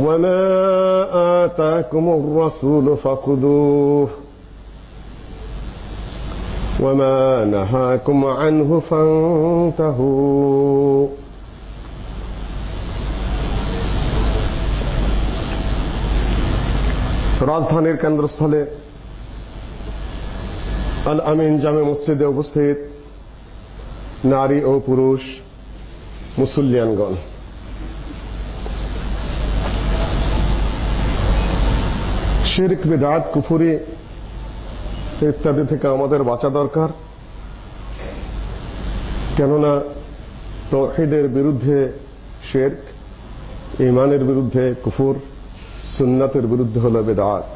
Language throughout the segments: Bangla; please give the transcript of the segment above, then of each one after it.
وما آتاكم الرسول فخذوه وما نهاكم عنه فانتهوا রাজধানীর কেন্দ্রস্থলে আল আমিন জামে মসজিদে উপস্থিত নারী ও পুরুষ মুসল্লিয়ানগণ শিরক, বেদাত, কুফুরি ইত্যাদি থেকে আমাদের বাঁচা দরকার। কেননা তৌহিদের বিরুদ্ধে শেরক ইমানের বিরুদ্ধে কুফুর, সুন্নাতের বিরুদ্ধে হল বেদাত।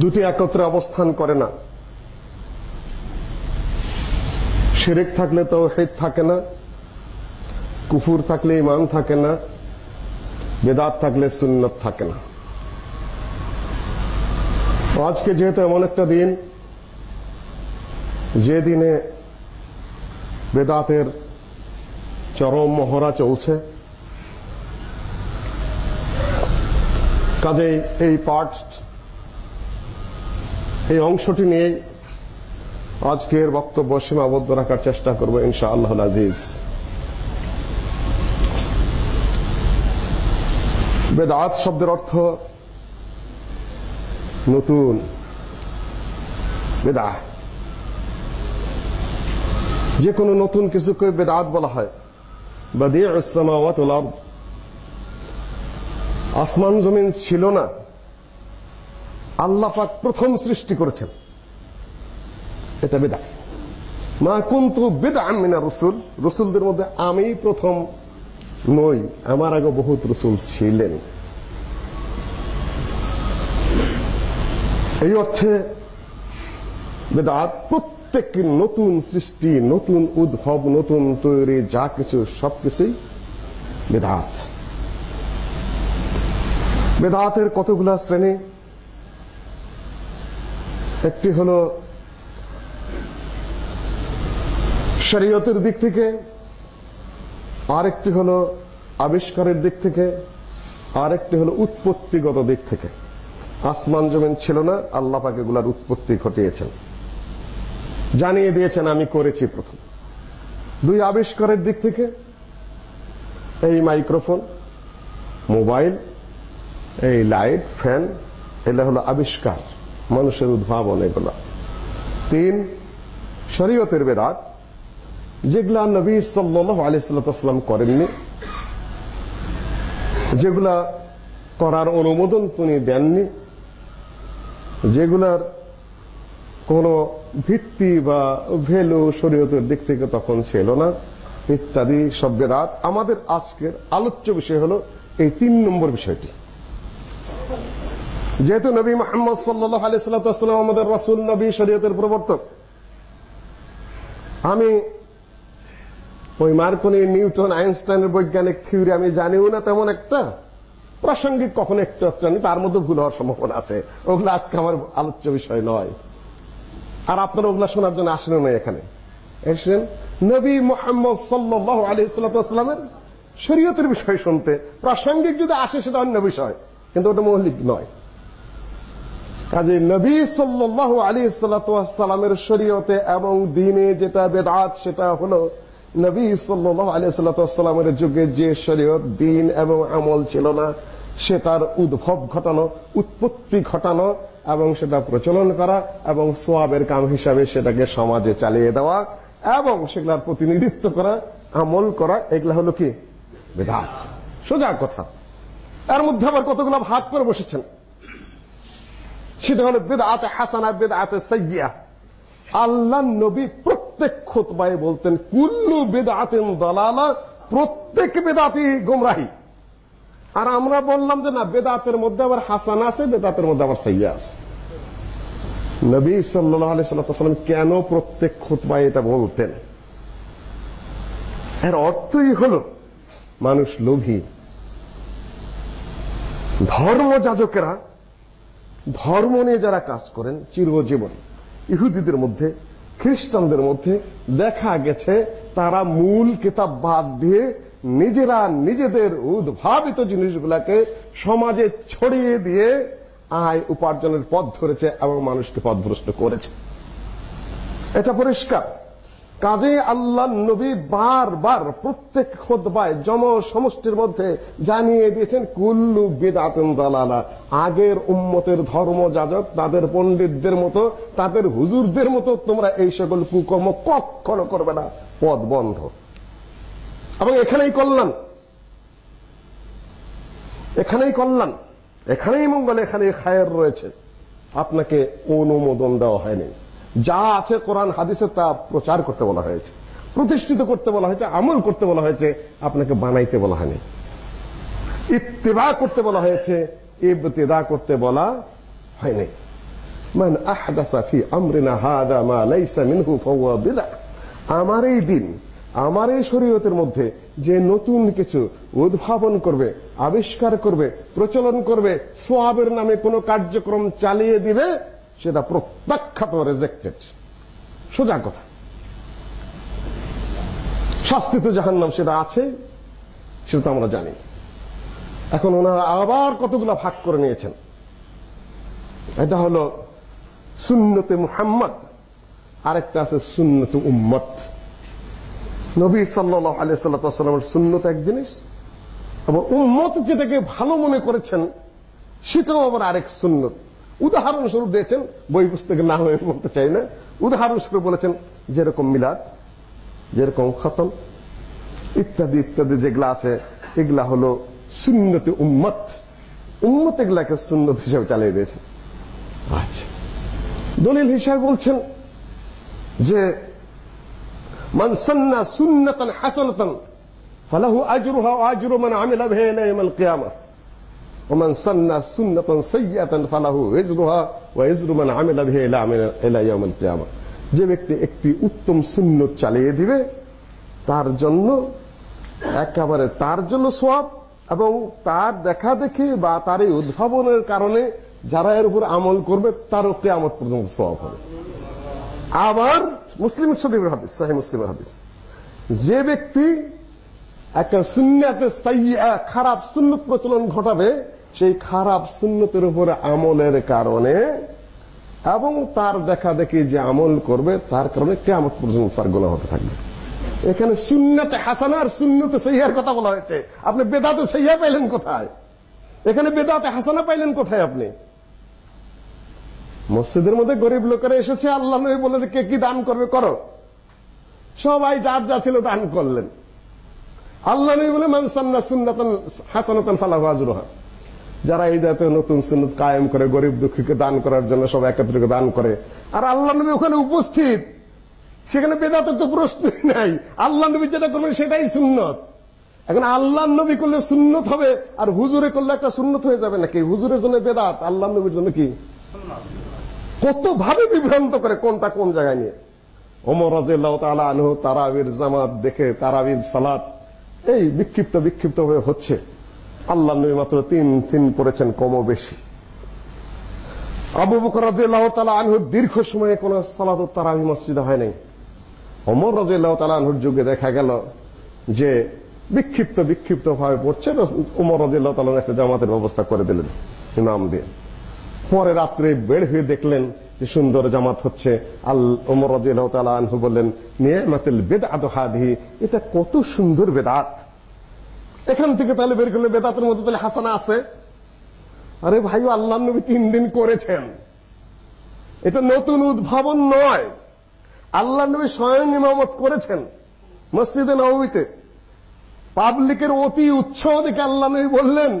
দুটি একত্রে অবস্থান করে না। শিরিক থাকলে তৌহিদ থাকে না, কুফুর থাকলে ইমান থাকে না। বেদাত থাকলে সুন্নত থাকে না। আজকে যেহেতু এমন একটা দিন, যে দিনে বেদাতের চরম মহড়া চলছে, কাজেই এই পাঠ, এই অংশটি নিয়ে আজকের বক্তব্য সীমাবদ্ধ রাখার চেষ্টা করব ইনশা আল্লাহ আজিজ। বেদাত শব্দের অর্থ নতুন। বেদা যে কোনো নতুন কিছুকে বেদাত বলা হয়। আসমান জমিন ছিল না। আল্লাহ পাক প্রথম সৃষ্টি করেছেন। এটা বেদা মা কুন্তু বেদা মিনা রসুল। রসুলদের মধ্যে আমি প্রথম নই, আমার আগে বহুত রসুল ছিলেন। এই অর্থে বেদাত প্রত্যেক নতুন সৃষ্টি, নতুন উদ্ভব, নতুন তৈরি, যা কিছু, সবকিছুই বেদাত। বেদাতের কতগুলা শ্রেণি? একটি হল শরীয়তের দিক থেকে আরেকটি হল আবিষ্কারের দিক থেকে, আরেকটি হল উৎপত্তিগত দিক থেকে। আসমান জমিন ছিল না, আল্লাহ পাক এগুলার উৎপত্তি ঘটিয়েছেন। জানিয়ে দিয়েছেন, আমি করেছি প্রথম। দুই আবিষ্কারের দিক থেকে, এই মাইক্রোফোন, মোবাইল, এই লাইট, ফ্যান এটা হলো আবিষ্কার, মানুষের উদ্ভাবন এগুলো। তিন, শরীয়তের বেদাত যেগুলা নবী সাল্লাল্লাহু আলাইহি সাল্লাম করেননি, যেগুলা করার অনুমোদন তিনি দেননি, যেগুলার কোন ভিত্তি বা ভ্যালু শরীয়তের দিক থেকে তখন ছিল না, ইত্যাদি সব বেদাত। আমাদের আজকের আলোচ্য বিষয় হলো এই তিন নম্বর বিষয়টি। যেহেতু নবী মোহাম্মদ সাল্লাহ আলি সাল্লাম আমাদের রসুল, নবী, শরীয়তের প্রবর্তক, আমি ওই মার্কনি নিউটন, আইনস্টাইনের বৈজ্ঞানিক থিওরি, আমি জানিও না তেমন একটা। প্রাসঙ্গিক কখনো একটু একটু জানি তার মধ্যে ভুল হওয়ার সম্ভাবনা আছে। ওগুলো আজকে আমার আলোচ্য বিষয় নয়। আর আপনারা ওগুলা শোনার জন্য আসেন না এখানে। এসেছেন নবী মোহাম্মদ সাল্লাহ আলী সাল্লামের শরীয়তের বিষয় শুনতে। প্রাসঙ্গিক যদি আসে, সেটা অন্য বিষয়। কিন্তু ওটা মৌলিক নয়। কাজে নবী সাল্লাহ আলী সাল্লামের শরীয়তে এবং দিনে যেটা বেদাত, সেটা হলো নবী সাল্লাহ আলী যুগে যে শরীয়ত, দিন এবং আমল ছিল না, সেটার উদ্ভব ঘটানো, উৎপত্তি ঘটানো এবং সেটা প্রচলন করা এবং সোয়াবের কাম হিসাবে সেটাকে সমাজে চালিয়ে দেওয়া এবং সেগুলার প্রতিনিধিত্ব করা, আমল করা, এগুলা হলো কি? বেদাত। সোজা কথা। এর মধ্যে আবার কতগুলো ভাগ করে বসেছেন? সেটা হলো বেদাতে হাসানা, বেদাতে সাইয়া আল্লাহ নবী প্রত্যেক খুতবায় বলতেন, কুল্লু বেদাতেন দলালা, প্রত্যেক বেদাতি গোমরাহি। আর আমরা বললাম যে না বেদাতের মধ্যে আবার হাসান আছে বেদাতের মধ্যে আবার সাইয়া আছে। নবী সাল্লাহ আলি সাল্লাম কেন প্রত্যেক খুতবায় এটা বলতেন? এর অর্থই হল, মানুষ লোভী। ধর্মযাজকেরা ধর্ম নিয়ে যারা কাজ করেন, চিরজীবন। ইহুদিদের মধ্যে, খ্রিস্টানদের মধ্যে দেখা গেছে তারা মূল কিতাব বাদ দিয়ে নিজেরা নিজেদের উদ্ভাবিত জিনিসগুলাকে সমাজে ছড়িয়ে দিয়ে আয় উপার্জনের পথ ধরেছে এবং মানুষকে পথভ্রষ্ট করেছে। এটা পরিষ্কার। কাজে আল্লাহ নবী বারবার প্রত্যেক খোদবায় জন সমষ্টির মধ্যে জানিয়ে দিয়েছেন, কুল্লু বেদাতেন দালালা। আগের উম্মতের ধর্মযাজক তাদের পণ্ডিতদের মতো, তাদের হুজুরদের মতো তোমরা এই সকল কুকর্ম কখনো করবে না। পদ বন্ধ। এবং এখানেই কল্যাণ। এখানেই কল্যাণ। এখানেই মঙ্গল, এখানেই খায়ের রয়েছে। আপনাকে অনুমোদন দেওয়া হয়নি। যা আছে কোরআন, হাদিসে তা প্রচার করতে বলা হয়েছে, প্রতিষ্ঠিত করতে বলা হয়েছে, আমল করতে বলা হয়েছে, আপনাকে বানাইতে বলা হয়নি। ইত্তেবা করতে বলা হয়েছে, ইবতেদা করতে বলা হয়নি। মান আহদাসা ফি আমরিনা হাদা মা লাইসা মিনহু ফাহুয়া বিদআ। আমার এই দিন, আমার এই শরীয়তের মধ্যে যে নতুন কিছু উদ্ভাবন করবে, আবিষ্কার করবে, প্রচলন করবে, সোয়াবের নামে কোনো কার্যক্রম চালিয়ে দিবে সেটা প্রত্যাখ্যাত রেজেক্টেড সোজা কথা। শাস্তি তো জাহান্নাম, সেটা আছে, সেটা তো আমরা জানি। এখন ওনারা আবার কতগুলা ভাগ করে নিয়েছেন? এটা হলো সুন্নতে মুহাম্মদ, আরেকটা আছে সুন্নতে উম্মত। নবী সাল্লাল্লাহু আলাইহি সাল্লামের সুন্নত এক জিনিস এবং উম্মত যেটাকে ভালো মনে করেছেন, সেটাও আবার আরেক সুন্নত। উদাহরণস্বরূপ দিয়েছেন বই পুস্তকের নাম আমি বলতে চাই না। উদাহরণস্বরূপ বলেছেন যেরকম মিলাদ যেরকম খতম ইত্যাদি ইত্যাদি যেগুলা আছে এগুলা হলো সুন্নতি উম্মত। উম্মত এগুলাকে সুন্নত হিসেবে চালিয়ে দিয়েছে। আচ্ছা। দলিল হিসাবে বলছেন যে মান সান্না সুন্নাতান হাসানাতান ফালাহু আজরুহা ওয়া আজরু মান আমিলা বিহা ইলা ইয়াউমিল কিয়ামাহ ومن سن سنة سيئة فله وزرها وزر من عمل به إلى يوم القيامة যে ব্যক্তি একটি উত্তম সুন্নত চালিয়ে দিবে তার জন্য একেবারে তার জন্য সব এবং তার দেখা দেখি বা তার এই উদ্ভাবনের কারণে যারা এর উপর আমল করবে তারও কেয়ামত পর্যন্ত সব হবে আবার মুসলিম শরীফের হাদিস সাহি মুসলিমের হাদিস যে ব্যক্তি একটা সুন্নাতে সাইয়া খারাপ সুন্নত প্রচলন ঘটাবে, সেই খারাপ সুন্নতের উপরে আমলের কারণে এবং তার দেখা দেখি যে আমল করবে, তার কারণে কেমন পর্যন্ত তার গোলা হতে থাকবে। এখানে সুন্নতে হাসানা আর সুন্নতে সহিয়ার কথা বলা হয়েছে। আপনি বেদাতে সহিয়া পাইলেন কোথায়? এখানে বেদাতে হাসানা পাইলেন কোথায় আপনি? মসজিদের মধ্যে গরিব লোকেরা এসেছে, আল্লাহ বলে কে কি দান করবে? করো। সবাই যার যা ছিল দান করলেন। আল্লাহ নবী বলে মান সান্না সুন্নাতান হাসানাতান ফালাহু আজরুহা। যারা এই জাতীয় নতুন সুন্নত কায়েম করে, গরিব দুঃখীকে দান করার জন্য সব একত্রিত দান করে, আর আল্লাহ নবী ওখানে উপস্থিত। সেখানে বেদাতের তো প্রশ্নই নাই। আল্লাহ নবী যেটা করবেন সেটাই সুন্নত। এখন আল্লাহ নবী করলে সুন্নত হবে, আর হুজুরে করলে একটা সুন্নত হয়ে যাবে নাকি? হুজুরের জন্য বেদাত, আল্লাহ নবীর জন্য কি? কত ভাবে বিভ্রান্ত করে কোনটা কোন জায়গায় নিয়ে। ওমর রাজিয়াল্লাহু তাআলা আনহু তারাবির জামাত দেখে, তারাবির সালাত এই বিক্ষিপ্ত বিক্ষিপ্ত হয়ে হচ্ছে। আল্লাহ নবী মাত্র তিন তিন পড়েছেন কম বেশি। আবু বকর দীর্ঘ সময়ে কোন সালাত তারাবি মসজিদে হয় নাই। ওমর রাদিয়াল্লাহু তাআলা যুগে দেখা গেল যে বিক্ষিপ্ত বিক্ষিপ্ত ভাবে পড়ছে ওমর রাদিয়াল্লাহু তাআলা একটা জামাতের ব্যবস্থা করে দিলেন, ইমাম দিয়ে। পরে রাত্রে বের হয়ে দেখলেন সুন্দর জামাত হচ্ছে আল ওমর রাদিয়াল্লাহু তাআলা আনহু বললেন নিয়ামাতুল বিদআতু হাদিহি, এটা কত সুন্দর বেদাত এখান থেকে তাহলে বের করলে বেদাতের মধ্যে তাহলে হাসানা আছে। আরে ভাই আল্লাহ নবী তিন দিন করেছেন। এটা নতুন উদ্ভাবন নয়। আল্লাহ নবী স্বয়ং ইমামত করেছেন মসজিদে নবীতে। পাবলিকের অতি উৎসাহ দেখে আল্লাহ নবী বললেন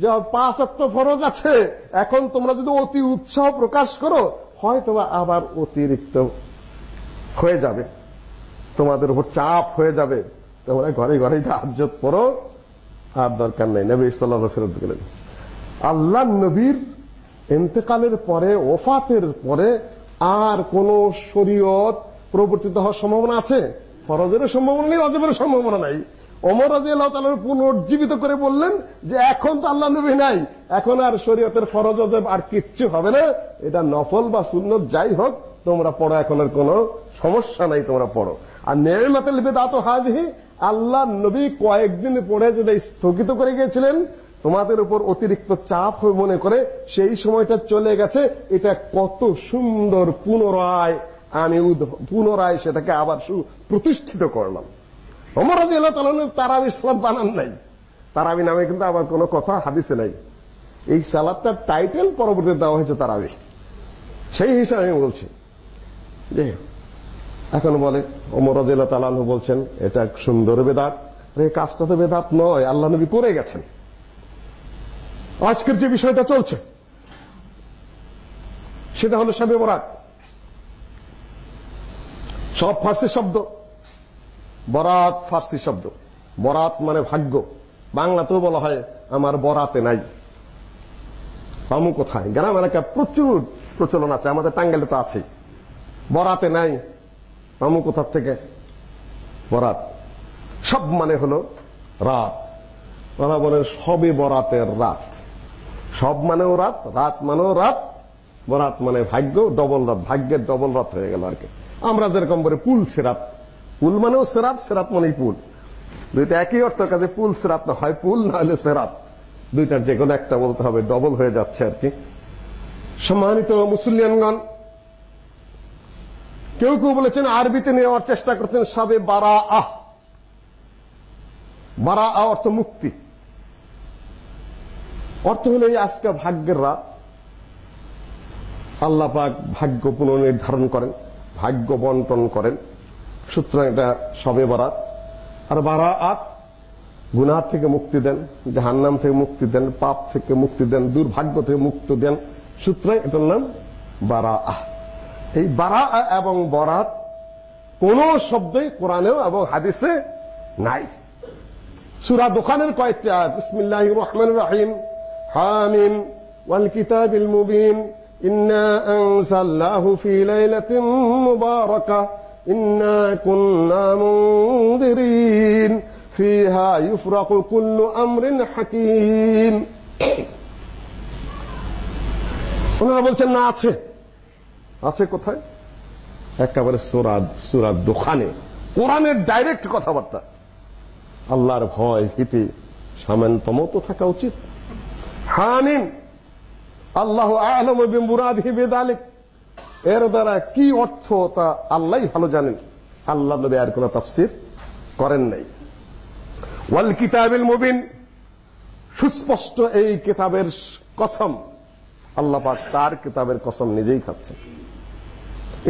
যে পাঁচ অক্ট ফরজ আছে, এখন তোমরা যদি অতি উৎসাহ প্রকাশ করো হয়তো আবার অতিরিক্ত হয়ে যাবে। তোমাদের উপর চাপ হয়ে যাবে। তোমরা ঘরে ঘরে তাহাজ্জুদ পড়ো। আর দরকার নেই। নবী আলাইহি ফেরত গেলেন। আল্লাহ নবীর ইন্তেকালের পরে, ওফাতের পরে আর কোন শরীয়ত প্রবর্তিত হওয়ার সম্ভাবনা আছে? ফরজের সম্ভাবনা নেই অজবের সম্ভাবনা নাই। ওমর রাজিয়াল্লাহু তাআলা পুনর্জীবিত করে বললেন যে এখন তো আল্লাহ নবী নাই, এখন আর শরীয়তের ফরজ অজব আর কিচ্ছু হবে না, এটা নফল বা সুন্নত যাই হোক, তোমরা পড়ো, এখন আর কোনো সমস্যা নাই, তোমরা পড়ো। আর নেমাতুল বিদআত হাদিহি আল্লাহ নবী কয়েকদিন পরে যেটা স্থগিত করে গিয়েছিলেন, তোমাদের উপর অতিরিক্ত চাপ হয়ে মনে করে, সেই সময়টা চলে গেছে, এটা কত সুন্দর পুনরায় আমি পুনরায় সেটাকে আবার প্রতিষ্ঠিত করলাম। ওমর রাদিয়াল্লাহু তাআলা তারাবি সালাত বানান নাই। তারাবি নামে কিন্তু আবার কোনো কথা, হাদিসে নাই। এই সালাতটার টাইটেল পরবর্তীতে দেওয়া হয়েছে তারাবি। সেই হিসাবে আমি বলছি। যে এখন বলে, ওমর রাদিয়াল্লাহু তাআলা বলছেন, এটা সুন্দর বেদাত। এই কাজটা তো বেদাত নয়, আল্লাহ নবী করে গেছেন। আজকের যে বিষয়টা চলছে, সেটা হলো সবে বরাত সব ফার্সি শব্দ। বরাত ফার্সি শব্দ। বরাত মানে ভাগ্য। বাংলাতেও বলা হয়, আমার বরাতে নাই। পামু কোথায়? গ্রাম এলাকায় প্রচুর প্রচলন আছে, আমাদের টাঙ্গাইলে তো আছেই। বরাতে নাই। পামু কোথার থেকে? বরাত। সব মানে হলো রাত। ওরা বলেন সবে বরাতের রাত। সব মানেও রাত রাত মানেও রাত, বরাত মানে ভাগ্য, ডবল রাত। ভাগ্যের ডবল রাত হয়ে গেল আর কি। আমরা যেরকম বলি পুল সেরাত পুল মানেও সেরাত সেরাত মানেই পুল। দুইটা একই অর্থ, কাজে পুল সেরাত না হয় পুল, না হলে সেরাত। দুইটার যে কোনো একটা বলতে হবে ডবল হয়ে যাচ্ছে আর কি। সম্মানিত মুসলিয়ানগণ কেউ কেউ বলেছেন আরবিতে নেওয়ার চেষ্টা করছেন সবে বারা আহ। বারা আহ অর্থ মুক্তি। অর্থ হলো এই আজকে ভাগ্যের রাত। আল্লাহ পাক ভাগ্য পুনর্নির্ধারণ করেন, ভাগ্য বন্টন করেন। সূত্র এটা সবে বারাত। আর বারা আত গুনাহ থেকে মুক্তি দেন, জাহান্নাম থেকে মুক্তি দেন, পাপ থেকে মুক্তি দেন, দুর্ভাগ্য থেকে মুক্তি দেন। সূত্র এটার নাম বারা আহ এই বারা এবং বরাত কোন শব্দই কোরআনেও এবং হাদিসে নাই। সুরা দোকানের কয়েকটি আয় বিসমিল্লাহির রহমান রহিম, হামিম, ওয়াল কিতাবিল মুবিন, ইন্না আনসাল্লাহু ফি লাইলাতিন মুবারাকাহ إنا كنا منذرين فيها يفرق كل أمر حكيم ওনারা বলছেন না আছে আছে কোথায় একেবারে সুরাদ সুরাদ দোকানে কোরআনের ডাইরেক্ট কথাবার্তা আল্লাহর ভয় ভীতি সামান্তম তো থাকা উচিত হামিম আল্লাহ আলম বিমুরাদিহি বিদালিক এর দ্বারা কি অর্থ তা আল্লাহই ভালো জানেন। আল্লাহ নবী আর কোন তাফসীর করেন নাই। ওয়াল কিতাবিল মুবিন, সুস্পষ্ট এই কিতাবের কসম। আল্লাহ পাক তার কিতাবের কসম নিজেই খাচ্ছেন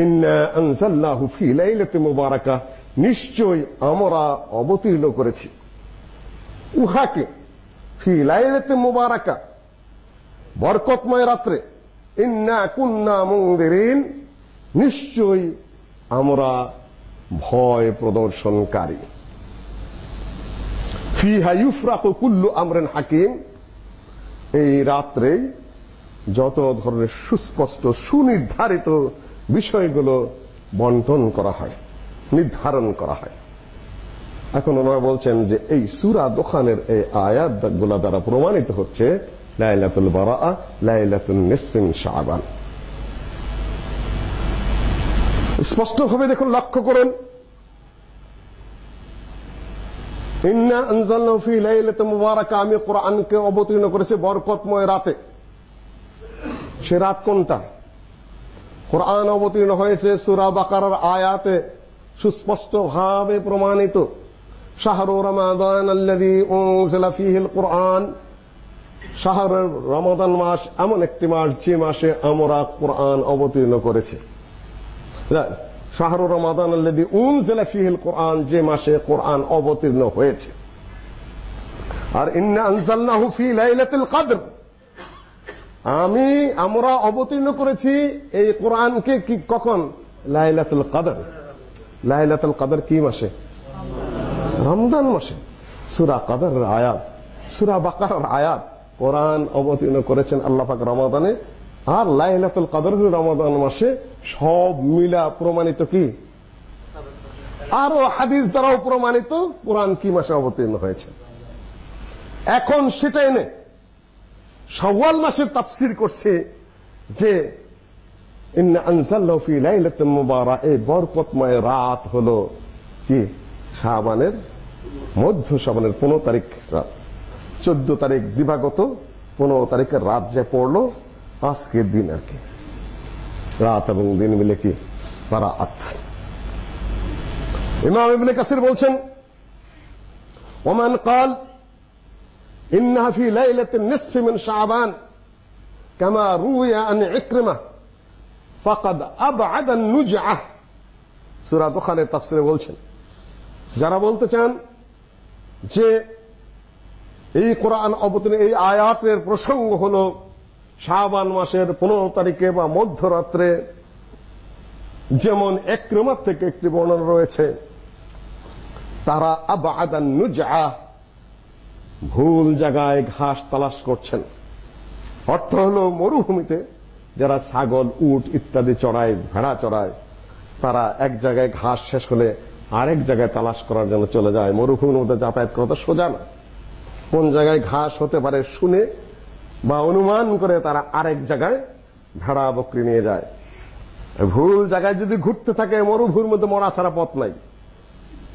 ইন্না আনজালনাহু ফি লাইলাতিন মুবারাকা নিশ্চয় আমরা অবতীর্ণ করেছি। উহাকে ফি লাইলাতিন মুবারাকা, বরকতময় রাত্রে ইন্না আমরা ভয় প্রদর্শনকারী। ফিহা ইউফরাকু কুল্লু আমরিন হাকিম, এই রাত্রে যত ধরনের সুস্পষ্ট, সুনির্ধারিত বিষয়গুলো বন্টন করা হয়, নির্ধারণ করা হয়। এখন ওনারা বলছেন যে এই সুরা দোকানের এই আয়াতগুলো দ্বারা প্রমাণিত হচ্ছে লাইলাতুল বারাআ লাইলাতুল নিসফিন শাবান স্পষ্টভাবে দেখুন, লক্ষ্য করুন। ইন্না আনজালনাহু ফি লাইলাতিন মুবারাকা, আমি কোরআনকে অবতীর্ণ করেছি বরকতময় রাতে। সে রাত কোনটা? কোরআন অবতীর্ণ হয়েছে সূরা বাকারার আয়াতে সুস্পষ্টভাবে প্রমাণিত। শাহরু রমাদান আল্লাযী উনজিলা ফীহিল কোরআন। শাহরের রমাদান মাস এমন একটি মাস যে মাসে আমরা কোরআন অবতীর্ণ করেছি। শাহরু রমাদান আল্লাযী উনজিলা ফীহিল কোরআন যে মাসে কোরআন অবতীর্ণ হয়েছে। আর ইন্না আনজালনাহু ফি লাইলাতুল কদর। আমি, আমরা অবতীর্ণ করেছি এই কোরআনকে কি কখন? লাইলাতুল কদর। লাইলাতুল কদর কি মাসে? রমজান মাসে। সূরা কদরের আয়াত। সূরা বাকারার আয়াত। কোরআন অবতীর্ণ করেছেন আল্লাহ পাক রমাদানে। আর লাইলাতুল কদর রমাদান মাসে সব মিলা প্রমাণিত কি? আরও হাদিস দ্বারাও প্রমাণিত কোরআন কি মাসে অবতীর্ণ হয়েছে। এখন সেটা এনে সওয়াল মাসের তাফসীর করছে যে বরকতময় রাত হলো কি? শাবানের মধ্য শাবানের 15 তারিখ রাত। 14 তারিখ দিবাগত 15 তারিখের রাত যে পড়লো আজকের দিন আর কি রাত এবং দিন মিলে কি বারাআত ইমাম ইবনে কাসির বলছেন ওমান قال إنها في ليلة النصف من شعبان كما روي عن عكرمة فقد أبعد النجعة سورة দোকানের তাফসিরে বলছেন যারা বলতে চান যে এই কোরআন অবতীর্ণ, এই আয়াতের প্রসঙ্গ হলো শাবান মাসের পনেরো তারিখে বা মধ্যরাত্রে যেমন একরমার থেকে একটি বর্ণনা রয়েছে, তারা আবাদান নুজআ, ভুল জায়গায় ঘাস তালাশ করছেন। অর্থ হলো মরুভূমিতে যারা ছাগল, উট ইত্যাদি চড়ায়, ভেড়া চড়ায়, তারা এক জায়গায় ঘাস শেষ হলে আরেক জায়গায় তালাশ করার জন্য চলে যায়। মরুভূমির মধ্যে যাতায়াত করা তো সোজা না। কোন জায়গায় ঘাস হতে পারে শুনে বা অনুমান করে তারা আরেক জায়গায় ভেড়া বকরি নিয়ে যায়। ভুল জায়গায় যদি ঘুরতে থাকে, মরুভূমির মধ্যে মরা ছাড়া পথ নাই।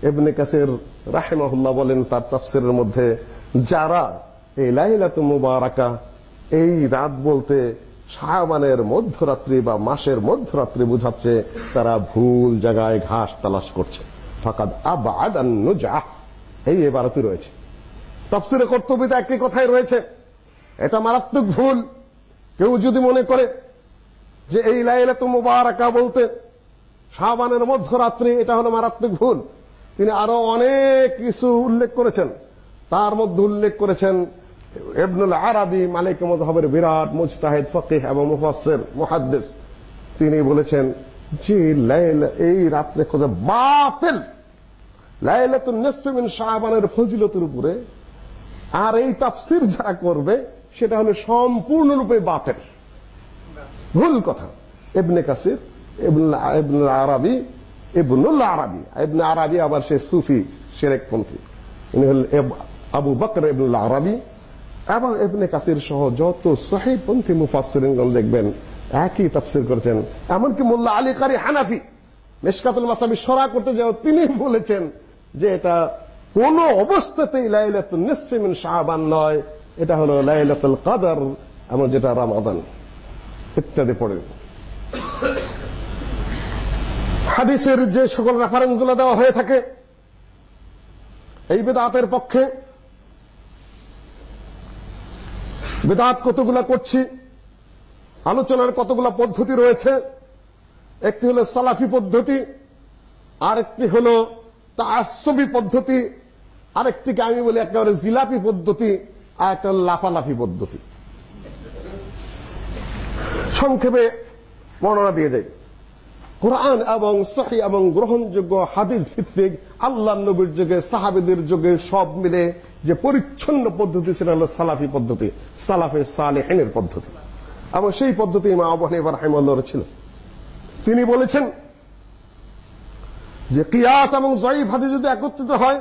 ইবনে কাসির রাহিমাহুল্লাহ বলেন তার তাফসিরের মধ্যে, যারা এই লাইলাতু মুবারাকা এই রাত বলতে শাবানের মধ্যরাত্রি বা মাসের মধ্যরাত্রি বুঝাচ্ছে, তারা ভুল জায়গায় ঘাস তালাশ করছে। ফাকাদ আবাদান নুজা এই এবারতি রয়েছে। তাফসিরে কর্তব্যতে একই কথাই রয়েছে। এটা মারাত্মক ভুল। কেউ যদি মনে করে যে এই লাইলাতু মুবারাকা বলতে শাবানের মধ্যরাত্রি, এটা হলো মারাত্মক ভুল। তিনি আরও অনেক কিছু উল্লেখ করেছেন। তার মধ্যে উল্লেখ করেছেন ইবনুল আরাবি, মালিক মজহাবের বিরাট, মুজতাহিদ, ফকিহ এবং মুফাসসির, মুহাদ্দিস। তিনি বলেছেন যে লাইলা, এই রাত্রে খোঁজা বাতিল। লাইলাতুন নিসফি মিন শাবানের ফজিলতের উপরে আর এই তাফসির যারা করবে, সেটা হলো সম্পূর্ণরূপে বাতিল ভুল কথা। ইবনে কাসির, ইবনুল আরাবি ইবনুল আরাবি। ইবনে আরাবি আবার সে সুফি শিরকপন্থী ইনি হল আবু বকর ইবনুল আরাবি এবং ইবনে কাসির সহ যত সহিপন্থী মুফাসসিরিনগণ দেখবেন, একই তাফসীর করেছেন। এমনকি মোল্লা আলী কারি হানাফি মিশকাতুল মাসাবি সরা করতে যাও তিনি বলেছেন যে এটা কোন অবস্থাতেই লাইলাতুল নিসফি মিন শাবান নয়। এটা হলো লাইলাতুল কদর, এমন যেটা রমাদান ইত্যাদি পড়ে। হাদিসের যে সকল রেফারেন্সগুলো দেওয়া হয়ে থাকে, এই বেদাতের পক্ষে বেদাত কতগুলা করছি, আলোচনার কতগুলা পদ্ধতি রয়েছে, একটি হলো সালাফি পদ্ধতি আর আরেকটি হলো তাসবি পদ্ধতি আরেকটিকে আমি বলি একেবারে জিলাপি পদ্ধতি আর একটা লাফালাফি পদ্ধতি। সংক্ষেপে বর্ণনা দিয়ে যাই। কোরআন এবং সহি এবং গ্রহণযোগ্য হাদিস ভিত্তিক আল্লাহ নবীর যুগে, সাহাবিদের যুগে সব মিলে যে পরিচ্ছন্ন পদ্ধতি সেটা হলো সালাফি পদ্ধতি, সালাফে সালেহিনের পদ্ধতি। এবং সেই পদ্ধতি ইমাম আবু হানিফা রাহিমাহুল্লাহর ছিল। তিনি বলেছেন যে কিয়াস এবং জয়ীফ হাদিস যদি একত্রিত হয়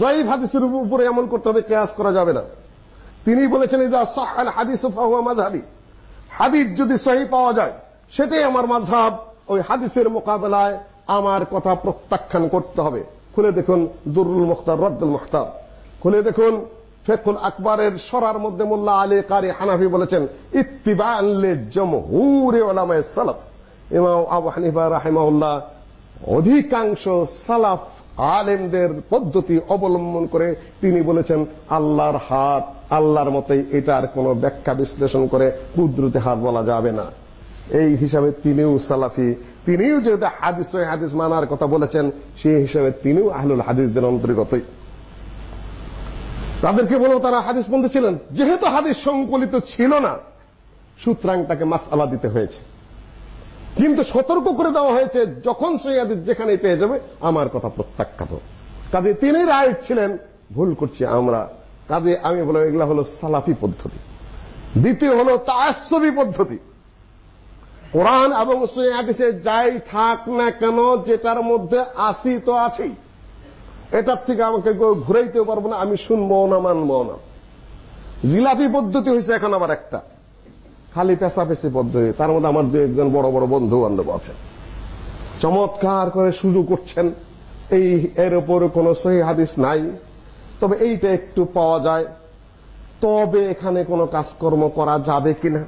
জয়ীফ হাদিসের উপরে এমন করতে হবে, কিয়াস করা যাবে না। তিনি বলেছেন, ইদা সাহাল হাদিস ফাহুয়া মাযহাবি। হাদিস যদি সহি পাওয়া যায়, সেটাই আমার মাযহাব। ওই হাদিসের মোকাবেলায় আমার কথা প্রত্যাখ্যান করতে হবে। খুলে দেখুন দুরুল মুখতার, রদ্দুল মুখতার। খুলে দেখুন ফেকুল আকবরের সরার মধ্যে মোল্লা আলী কারি হানাফি বলেছেন ইত্তিবান লি জমহুর উলামায়ে সালাফ। ইমাম আবু হানিফা রাহিমাহুল্লাহ অধিকাংশ সালাফ আলেমদের পদ্ধতি অবলম্বন করে তিনি বলেছেন, আল্লাহর হাত, আল্লাহর মতোই এটার কোনো ব্যাখ্যা বিশ্লেষণ করে কুদরতে হাত বলা যাবে না। এই হিসাবে তিনিও সালাফি, তিনিও যেহেতু হাদিস হাদিস মানার কথা বলেছেন, সেই হিসাবে তিনিও আহলুল হাদিসদের অন্তর্গতই। তাদেরকে বলেও তারা হাদিস বন্ধু ছিলেন যেহেতু হাদিস সংকলিত ছিল না, সুতরাং তাকে মাসআলা দিতে হয়েছে। কিন্তু সতর্ক করে দেওয়া হয়েছে, যখন হাদিস যেখানে পেয়ে যাবে, আমার কথা প্রত্যাখ্যাত। কাজে তিনি রাইট ছিলেন, ভুল করছি আমরা। কাজে আমি বলব এগুলা হলো সালাফি পদ্ধতি। দ্বিতীয় হলো তাসবি পদ্ধতি। কোরআন এবং সহিহ হাদিসে যাই থাক না কেন, যেটার মধ্যে আসি তো আছেই। এটার থেকে আমাকে ঘুরাইতেও পারব না, আমি শুনব না, মানবো না। জিলাপি পদ্ধতি হয়েছে এখন আবার একটা। খালি পেশাপেশি পদ্ধতি তার মধ্যে আমার দু একজন বড় বড় বন্ধু বান্ধব আছে চমৎকার করে শুরু করছেন। এই, এর উপর কোন সহি হাদিস নাই। তবে এইটা একটু পাওয়া যায়। তবে এখানে কোনো কাজকর্ম করা যাবে কিনা,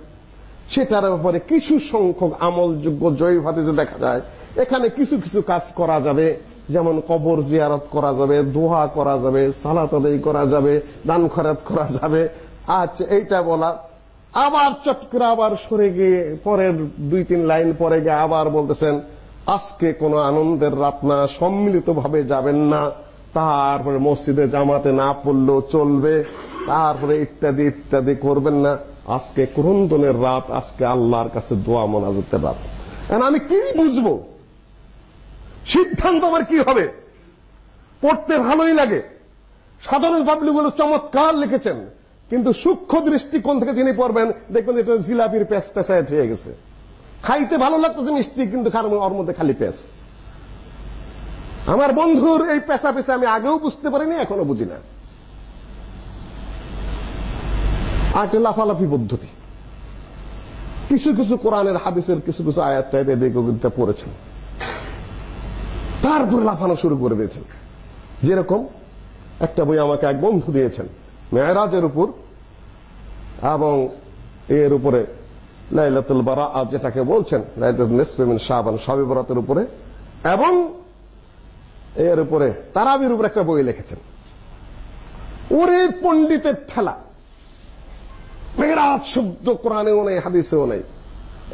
সেটার ব্যাপারে কিছু সংখ্যক আমলযোগ্য জয়ী হাদিসে দেখা যায়। এখানে কিছু কিছু কাজ করা যাবে। যেমন কবর জিয়ারত করা যাবে, দোহা করা যাবে, সালাত আদায় করা যাবে, দান খরাত করা যাবে। আচ্ছা এইটা বলা আবার চট করে আবার সরে গিয়ে পরের দুই, তিন লাইন পরে গিয়ে আবার বলতেছেন, আজকে কোনো আনন্দের রাত না সম্মিলিত ভাবে যাবেন না। তারপরে মসজিদে জামাতে না পড়লেও চলবে, তারপরে ইত্যাদি ইত্যাদি করবেন না। আজকে ক্রন্দনের রাত, আজকে আল্লাহর কাছে দোয়া মোনাজতের রাত। আমি কি বুঝব? সিদ্ধান্ত আমার কি হবে? পড়তে ভালোই লাগে। সাধারণ পাবলিকগুলো চমৎকার লিখেছেন। কিন্তু সূক্ষ্ম দৃষ্টিকোণ থেকে যিনি পড়বেন, দেখবেন এটা জিলাপির পেস পেশায় হয়ে গেছে। খাইতে ভালো লাগতেছে মিষ্টি, কিন্তু ওর মধ্যে খালি পেস। আমার বন্ধুর এই পেশা পেশা আমি আগেও বুঝতে পারিনি, এখনও বুঝি না। আরেকটা লাফালাফি পদ্ধতি। কিছু কিছু কোরআনের হাদিসের কিছু কিছু আয়াত টাইপ এদিকে পড়েছেন। তারপরে লাফানো শুরু করে দিয়েছেন। যেরকম একটা বই আমাকে এক বন্ধু দিয়েছেন। মেয়রাজের উপর এবং এর উপরে লাইলাতুল বারা যেটাকে বলছেন লাইলাতুল নিসফে শাবান, শাবে বরাতের উপরে এবং এর উপরে তারাবির উপরে একটা বই লিখেছেন। ওরে পণ্ডিতের ঠেলা। মেয়েরাজ শব্দ কোরআনেও নেই, হাদিসেও নেই।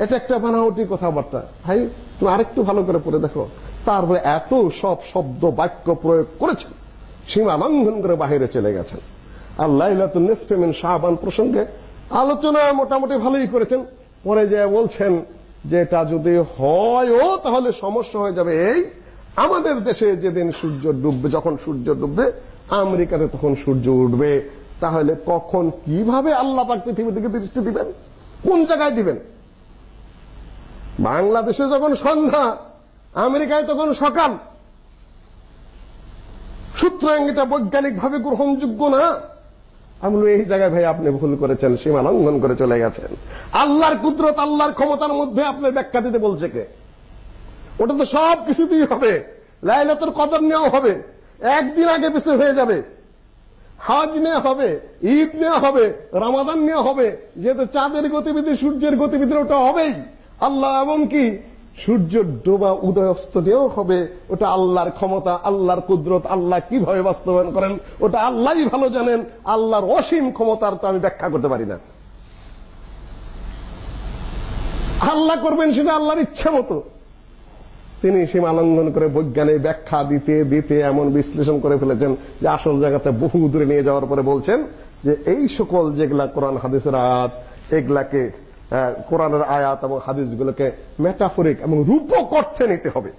এটা একটা বানাওটি কথাবার্তা। ভাই, তুমি আরেকটু ভালো করে পড়ে দেখো। তারপরে এত সব শব্দ বাক্য প্রয়োগ করেছেন, সীমা লঙ্ঘন করে বাহিরে চলে গেছেন। আর লাইলাতুল নিসফে মিন শাবান প্রসঙ্গে আলোচনা মোটামুটি ভালোই করেছেন। পরে যে বলছেন যে এটা যদি হয়ও তাহলে সমস্যা হয়ে যাবে এই, আমাদের দেশে যেদিন সূর্য ডুববে, যখন সূর্য ডুববে, আমেরিকাতে তখন সূর্য উঠবে। তাহলে কখন কীভাবে আল্লাহ পাক পৃথিবী থেকে দৃষ্টি দিবেন? কোন জায়গায় দিবেন? বাংলাদেশে যখন সন্ধ্যা, আমেরিকায় তখন সকাল। সুতরাং এটা বৈজ্ঞানিকভাবে গ্রহণযোগ্য না। আমি এই জায়গায় ভাই আপনি ভুল করেছেন, সীমা লঙ্ঘন করে চলে গেছেন। আল্লাহর কুদরত, আল্লাহর ক্ষমতার মধ্যে আপনার ব্যাখ্যা দিতে বলছে কে? ওটা তো সব কিছুতেই হবে। লাইলাতুল কদর নেওয়া হবে। একদিন আগে পিছিয়ে হয়ে যাবে। হজ নেওয়া হবে, ঈদ নেওয়া হবে, রামাদান নেওয়া হবে। যেহেতু চাঁদের গতিবিধি, সূর্যের গতিবিধি ওটা হবেই। আল্লাহ এমনকি সূর্য ডোবা উদয় অস্ত নেওয়া হবে। ওটা আল্লাহর ক্ষমতা, আল্লাহর কুদরত, আল্লাহ কীভাবে বাস্তবায়ন করেন, ওটা আল্লাহই ভালো জানেন। আল্লাহর অসীম ক্ষমতার তো আমি ব্যাখ্যা করতে পারি না। আল্লাহ করবেন সেটা আল্লাহর ইচ্ছা মতো। তিনি সীমা লঙ্ঘন করে বৈজ্ঞানিক ব্যাখ্যা দিতে দিতে এমন বিশ্লেষণ করে ফেলেছেন যে আসল জায়গাতে বহু দূরে নিয়ে যাওয়ার পরে বলছেন যে এই সকল যেগুলা কোরআন, হাদিসের আয়াত, এগুলাকে কোরআনের আয়াত এবং হাদিসগুলোকে মেটাফরিক এবং রূপক অর্থে নিতে হবে।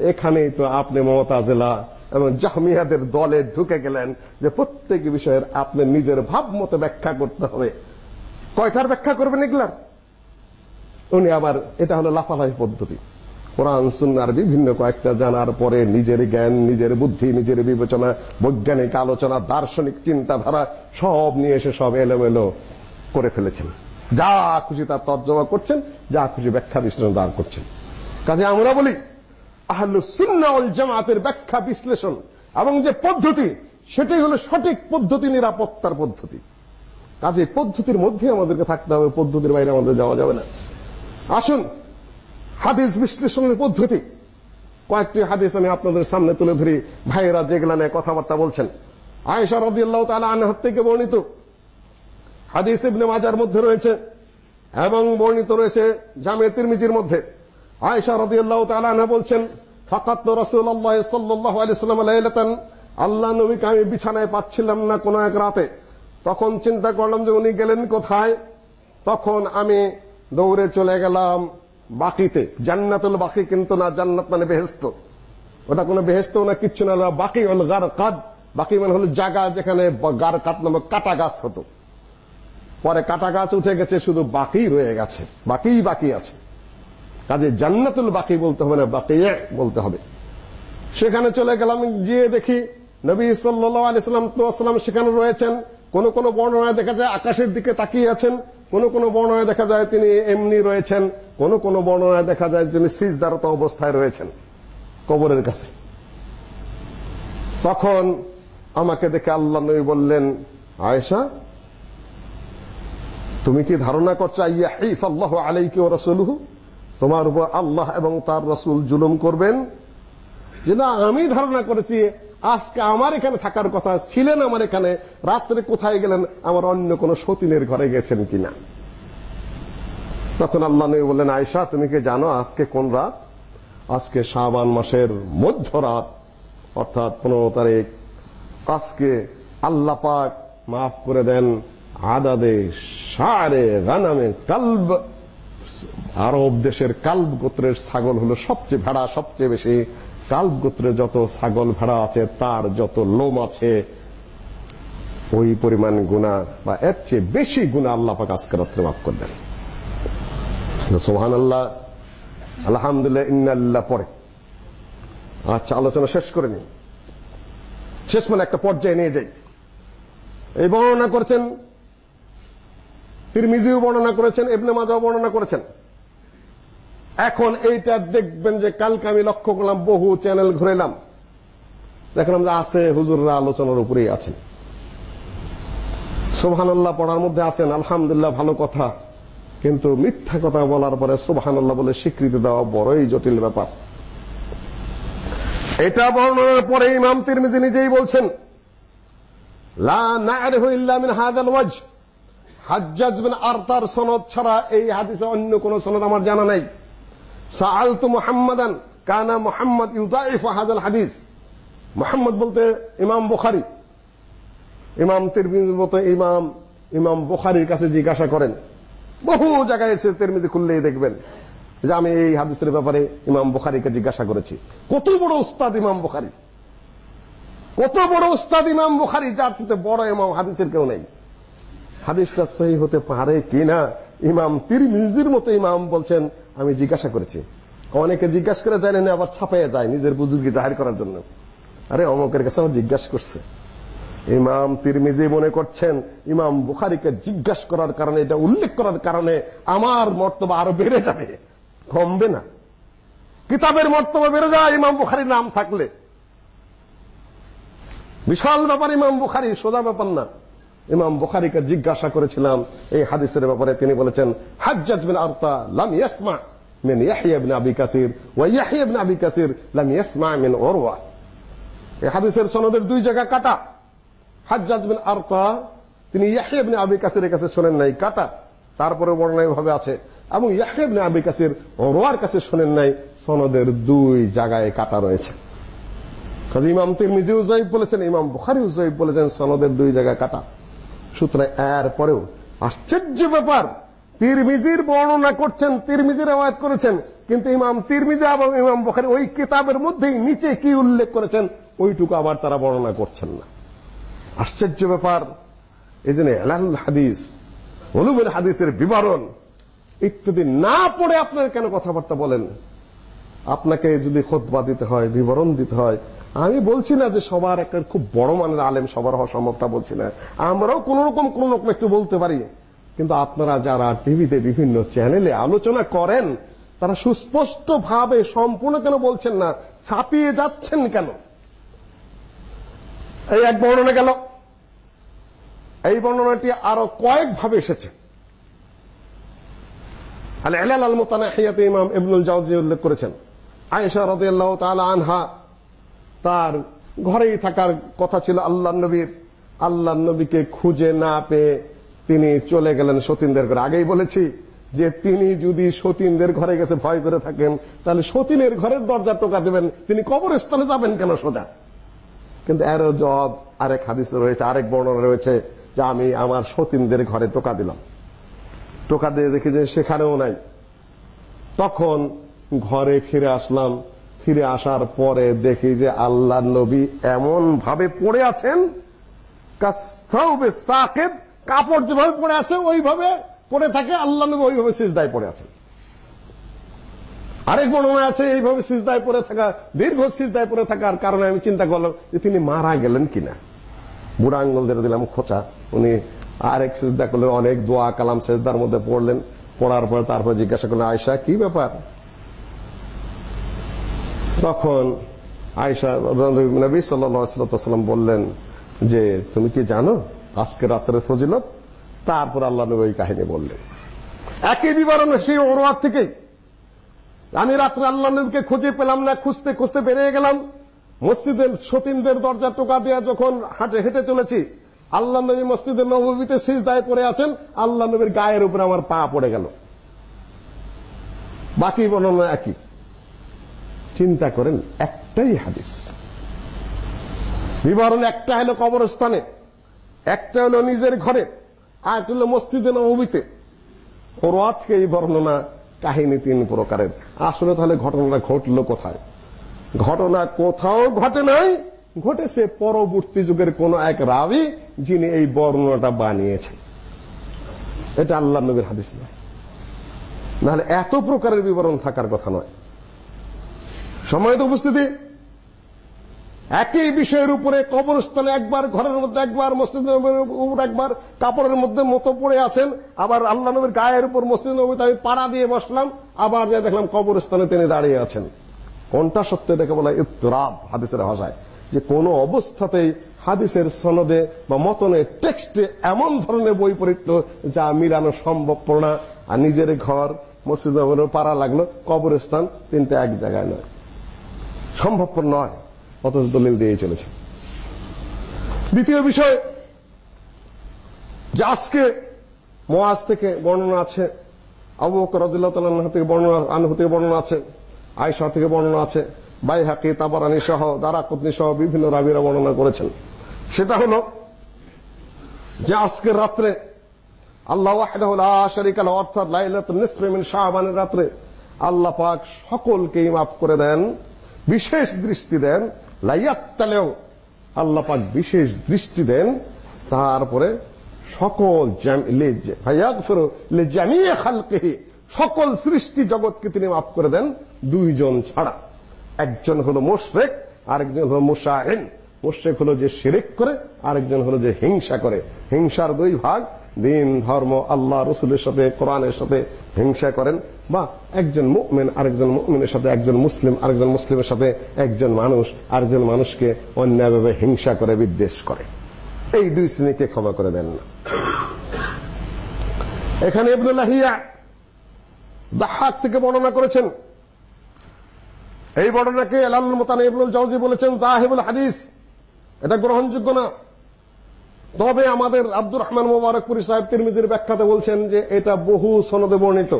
এখানেই তো আপনি মমতাজেলা এবং জাহমিয়াদের দলে ঢুকে গেলেন যে প্রত্যেক বিষয়ের আপনি নিজের ভাব মতো ব্যাখ্যা করতে হবে। কয়টার ব্যাখ্যা করবেন এগুলার? উনি আবার, এটা হলো লাফালাফি পদ্ধতি। কোরআন, সুন্নার বিভিন্ন কয়েকটা জানার পরে নিজের জ্ঞান, নিজের বুদ্ধি, নিজের বিবেচনা, বৈজ্ঞানিক আলোচনা, দার্শনিক চিন্তাধারা সব নিয়ে এসে সব এলোমেলো করে ফেলেছেন। যা খুশি তার তর্জমা করছেন, যা খুশি ব্যাখ্যা বিশ্লেষণ দান করছেন। কাজে আমরা বলি, আহলুস সুন্নাহ ওয়াল জামাতের ব্যাখ্যা বিশ্লেষণ এবং যে পদ্ধতি, সেটাই হলো সঠিক পদ্ধতি, নিরাপত্তার পদ্ধতি। কাজে পদ্ধতির মধ্যে আমাদেরকে থাকতে হবে, পদ্ধতির বাইরে আমাদের যাওয়া যাবে না। আসুন, হাদিস বিশ্লেষণের পদ্ধতি। কয়েকটি হাদিস আমি আপনাদের সামনে তুলে ধরি, ভাইয়েরা যেগুলা নিয়ে কথাবার্তা বলছেন। আয়েশা রাদিয়াল্লাহু তাআলা আনহা থেকে বর্ণিত হাদিস ইবনে মাজার মধ্যে রয়েছে এবং বর্ণিত রয়েছে জামে তিরমিজির মধ্যে। আয়েশা রাদিয়াল্লাহু তাআলা আনহা বলছেন, ফাকাত রাসূলুল্লাহ সাল্লাল্লাহু আলাইহি ওয়াসাল্লাম লাইলাতান, আল্লাহ নবীকে আমি বিছানায় পাচ্ছিলাম না কোন এক রাতে। তখন চিন্তা করলাম যে উনি গেলেন কোথায়? তখন আমি দৌড়ে চলে গেলাম বাকিতে। জান্নাতুল বাকি কিন্তু না, জান্নাত মানে বেহেশত। ওটা কোনো বেহেশত না, কিচ্ছু না বাকি হল গার কাদ বাকি মানে হলো জায়গা যেখানে গার কাত নামে কাটা গাছ হতো। পরে কাটা গাছ উঠে গেছে, শুধু বাকি রয়ে গেছে, বাকি বাকি আছে। কাজে জান্নাতুল বাকি বলতে হবে না, বাকি বলতে হবে। সেখানে চলে গেলাম, গিয়ে দেখি নবী সাল্লাম তো আসসালাম সেখানে রয়েছেন। কোন কোন বর্ণনায় দেখা যায় আকাশের দিকে তাকিয়ে আছেন, কোন কোন বর্ণনায় দেখা যায় তিনি এমনি রয়েছেন, কোন কোন বর্ণনায় দেখা যায় তিনি সিজদারত অবস্থায় রয়েছেন কবরের কাছে। তখন আমাকে দেখে আল্লাহ নবী বললেন, আয়েশা তুমি কি ধারণা করছ আইয়াহিফ আল্লাহ আলাইকি রাসূলুহু তোমার উপর আল্লাহ এবং তার রাসূল জুলুম করবেন? যে না, আমি ধারণা করেছি, আজকে আমার এখানে থাকার কথা, ছিলেন আমার এখানে, রাত্রে কোথায় গেলেন, আমার অন্য কোন সতীনের ঘরে গেছেন কিনা? তখন আল্লাহ নবী বললেন, আয়েশা, তুমি কি জানো আজকে কোন রাত? আজকে শাবান মাসের মধ্যরাত, অর্থাৎ পনেরো তারিখ। আজকে আল্লাহ মাফ করে দেন আদাদে সারে গানামে কালব। আরব দেশের কালব গোত্রের ছাগল হলো সবচেয়ে ভেড়া, সবচেয়ে বেশি। কালব গোত্রে যত ছাগল ভেড়া আছে, তার যত লোম আছে, ওই পরিমাণ গুণা বা এর চেয়ে বেশি গুণা আল্লাহ পাক আজকে রাত্রে মাফ করবেন সোহান আল্লাহ আলহামদুলিল্লাহ, ইন্নাল্লাহ পরে। আচ্ছা আলোচনা শেষ করে নি শেষ মানে একটা পর্যায়ে নিয়ে যাই। এই বর্ণনা করেছেন তিরমিজিও বর্ণনা করেছেন, ইবনে মাজাও বর্ণনা করেছেন। এখন এইটা দেখবেন যে কালকে আমি লক্ষ্য করলাম, বহু চ্যানেল ঘুরেলাম দেখলাম যে আছে, হুজুররা আলোচনার উপরেই আছেন। সুবহানাল্লাহ পড়ার মধ্যে আছেন, আলহামদুলিল্লাহ ভালো কথা। কিন্তু মিথ্যা কথা বলার পরে সুবহানাল্লাহ বলে স্বীকৃতি দেওয়া বড়ই জটিল ব্যাপার। এটা বর্ণনার পরে ইমাম তিরমিজি নিজেই বলছেন, লা না'রিফু ইল্লা মিন হাদাল ওয়াজ হাজ্জাজ বিন আরতার সনদ ছাড়া এই হাদিসে অন্য কোন সনদ আমার জানা নাই। সাআলতু মুহাম্মাদান কানা মুহাম্মদ ইউদাইফু হাদাল হাদিস। মুহাম্মদ বলতে ইমাম বুখারী। ইমাম তিরমিজির মতো ইমাম ইমাম বুখারীর কাছে জিজ্ঞাসা করেন। বহু জায়গায় এসে তিরমিজি খুললেই দেখবেন যে আমি এই হাদিসের ব্যাপারে ইমাম বুখারীকে জিজ্ঞাসা করেছি। কত বড় উস্তাদ ইমাম বুখারী? কত বড় উস্তাদ ইমাম বুখারী? যার চেয়ে বড় ইমাম হাদিসের কেউ নেই। হাদিসটা সহি হতে পারে কিনা ইমাম তিরমিজির মতো ইমাম বলছেন, আমি জিজ্ঞাসা করেছি। অনেকে জিজ্ঞাসা করে যায় না, আবার ছাপাইয়া যায় নিজের বুজুর্গি জাহির করার জন্য। আরে, অমকের কাছে আমার জিজ্ঞাসা করছে। ইমাম তিরমিজি মনে করছেন, ইমাম বুখারীকে জিজ্ঞাসা করার কারণে, এটা উল্লেখ করার কারণে আমার মর্তবা আরও বেড়ে যাবে। কমবে না। কিতাবের মর্তবা বেড়ে যায়, ইমাম বুখারির নাম থাকলে। বিশাল ব্যাপার, ইমাম বুখারি সোজা ব্যাপার না। ইমাম বুখারীকে জিজ্ঞাসা করেছিলাম, এই হাদিসের ব্যাপারে তিনি বলেছেন, হাজ্জাজ বিন আরতা লাম ইয়াসমা মিন ইয়াহইয়া ইবনে আবি কাসির, ওয়া ইয়াহইয়া ইবনে আবি কাসির লাম ইয়াসমা মিন উরওয়া। এই হাদিসের সনদের দুই জায়গা কাটা। হাজ্জাজ বিন আরতা, তিনি ইয়াহইয়া ইবনে আবি কাসিরের কাছে শুনেন নাই, কাটা। তারপরে বর্ণনায় ভাবে আছে। এবং ইয়াহইয়া ইবনে আবি কাসির উরওয়ার কাছে শুনেন নাই, সনদের দুই জায়গায় কাটা রয়েছে। কাজে ইমাম তিরমিজি উজাইব বলেছেন, ইমাম বুখারী উজাইব বলেছেন, সনদের দুই জায়গায় কাটা। সুতরাং এর পরেও আশ্চর্য ব্যাপার। তিরমিজির বর্ণনা করছেন তিরমিজির রেওয়ায়াত করেছেন, কিন্তু ইমাম তিরমিজি এবং ইমাম বুখারী ওই কিতাবের মধ্যেই নিচে কি উল্লেখ করেছেন, ওইটুকু আবার তারা বর্ণনা করছেন না। আশ্চর্য ব্যাপার। এই জন্য এলাল হাদিস অলুবের হাদিসের বিবরণ ইত্যাদি না পড়ে আপনার কেন কথাবার্তা বলেন? আপনাকে যদি খোদবা দিতে হয়, বিবরণ দিতে হয় আমি বলছি না যে সবার একটা খুব বড় মানের আলেম সবার হওয়া সম্ভব তা বলছি না। আমরাও কোন রকম কোন রকম একটু বলতে পারি। কিন্তু আপনারা যারা টিভিতে বিভিন্ন চ্যানেলে আলোচনা করেন, তারা সুস্পষ্ট ভাবে সম্পূর্ণ কেন বলছেন না? ছাপিয়ে যাচ্ছেন কেন? এই এক বর্ণনা গেল। এই বর্ণনাটি আরও কয়েক ভাবে এসেছে। আল ইলাল আল মুতানাহিয়াতে ইমাম ইবনুল জাওজি উল্লেখ করেছেন। আয়েশা রাদিয়াল্লাহু তাআলা আনহা তার ঘরেই থাকার কথা ছিল আল্লাহ নবীর। আল্লাহ নবীকে খুঁজে না পেয়ে তিনি চলে গেলেন সতীনদের ঘরে। আগেই বলেছি যে তিনি যদি সতীনদের ঘরে গেছে, ভয় করে থাকেন, তাহলে সতীনের ঘরের দরজা টোকা দেবেন। তিনি কবরস্থানে যাবেন কেন সোজা? কিন্তু এর জবাব আরেক হাদিসে রয়েছে, আরেক বর্ণনা রয়েছে যে আমি আমার সতীনদের ঘরে টোকা দিলাম। টোকা দিয়ে দেখি যে সেখানেও নাই। তখন ঘরে ফিরে আসলাম। ফিরে আসার পরে দেখি যে আল্লাহ নবী এমন ভাবে পড়ে আছেন কাস্তাউবে সাকেদ কাপড় যেভাবে পড়ে আছে, ওইভাবে পড়ে থাকে আল্লাহ নবী ওইভাবে সিজদায় পড়ে আছেন। আরেক বর্ণনা আছে, এইভাবে সিজদায় পড়ে থাকা, দীর্ঘ সিজদায় পড়ে থাকার কারণে আমি চিন্তা করলাম যে তিনি মারা গেলেন কিনা। বুড়া আঙ্গুল ধরে দিলাম, খোঁচা। উনি আরেক সিজদা করলেন, অনেক দোয়া, কালাম সেজদার মধ্যে পড়লেন। পড়ার পর তারপর জিজ্ঞাসা করলেন আয়সা কি ব্যাপার? তখন আয়সা নবী সাল্লাম বললেন যে, তুমি কি জানো আজকে রাত্রের ফজিলত? তারপর আল্লাহ নবী কাহিনী বললেন। একই বিবরণ সেই ওরওয়ার থেকেই আমি রাত্রে আল্লাহ নবীকে খুঁজে পেলাম না, খুঁজতে খুঁজতে বেরিয়ে গেলাম। মসজিদের সতীনদের দরজা টোকা দিয়ে যখন হাঁটে হেঁটে চলেছি, আল্লাহ নবী মসজিদের নবীতে সিজদায় পড়ে আছেন, আল্লাহ নবীর গায়ের উপরে আমার পা পড়ে গেল। বাকি বর্ণনা একই। চিন্তা করেন, একটাই হাদিস। বিবরণ একটা হলো কবরস্থানে, একটা হলো নিজের ঘরে, আর একটা হলো মসজিদে নবীতে ওরা থেকে এই বর্ণনা কাহিনী তিন প্রকারের। আসলে তাহলে ঘটনাটা ঘটলো কোথায়? ঘটনা কোথাও ঘটে নাই, ঘটেছে পরবর্তী যুগের কোন এক রাবি যিনি এই বর্ণনাটা বানিয়েছেন। এটা আল্লাহ নবীর হাদিস নয়। নাহলে এত প্রকারের বিবরণ থাকার কথা নয়। সময়ত উপস্থিতি? একই বিষয়ের উপরে কবরস্থানে একবার, ঘরের মধ্যে একবার, মসজিদের উপর একবার, কাপড়ের মধ্যে মতো পড়ে আছেন, আবার আল্লাহ নবীর গায়ের উপর মসজিদ নবীতে আমি পাড়া দিয়ে বসলাম, আবার যা দেখলাম কবরস্থানে তিনি দাঁড়িয়ে আছেন। কোনটা সত্য এটাকে বলা ইতরাব হাদিসের ভাষায়? যে কোন অবস্থাতেই হাদিসের সনদে বা মতনে টেক্সটে এমন ধরনের বৈপরীত্য যা মিলানো সম্ভবপর না, আর নিজের ঘর মসজিদ পাড়া লাগল, কবরস্থান তিনটা এক জায়গায় নয়। সম্ভবপর নয়, অথচ দলিল দিয়ে চলেছে। দ্বিতীয় বিষয়, যে আজকে মোয়াজ থেকে বর্ণনা আছে, আবু তাআলা থেকে বর্ণনা, আনহু থেকে বর্ণনা আছে, আয়েশা থেকে বর্ণনা আছে, বাইহাকি, তাবারানি সহ, দারাকুতনি সহ বিভিন্ন রাবিরা বর্ণনা করেছেন। সেটা হলো যে আজকের রাত্রে আল্লাহ ওয়াহদাহু অর্থাৎ লাইলাতুন নিসফি মিন শাবানের রাত্রে আল্লাহ পাক সকলকেই মাফ করে দেন। বিশেষ দৃষ্টি দেন, লাইয়াত্তালেও আল্লাহ পাক বিশেষ দৃষ্টি দেন, তারপরে সকল জামিয়ে খালকেহি, সকল সৃষ্টি জগৎকে তিনি মাফ করে দেন দুইজন ছাড়া। একজন হলো মোশরেক, আরেকজন হলো মুশাহিন মোশরেক হলো যে শিরিক করে, আরেকজন হলো যে হিংসা করে। হিংসার দুই ভাগ, দিন, ধর্ম, আল্লাহ, রসুলের সাথে, কোরআনের সাথে হিংসা করেন। বা একজন মুমিন আরেকজন মুমিনের সাথে একজন মুসলিম আরেকজন মুসলিমের সাথে একজন মানুষ আরেকজন মানুষকে অন্যায়ভাবে হিংসা করে, বিদ্বেষ করে। এই দুই শ্রেণীকে ক্ষমা করে দেন না। এখানে ইবনুল্লাহিয়া দাহাক থেকে বর্ণনা করেছেন। এই বর্ণনাকে এলাল মোতানা ইবনুল জাওজি বলেছেন, দাহিবুল হাদিস। এটা গ্রহণযোগ্য না। তবে আমাদের আব্দুর রহমান মোবারকপুরি সাহেব তিরমিজির ব্যাখ্যাতে বলছেন যে এটা বহু সনদে বর্ণিত।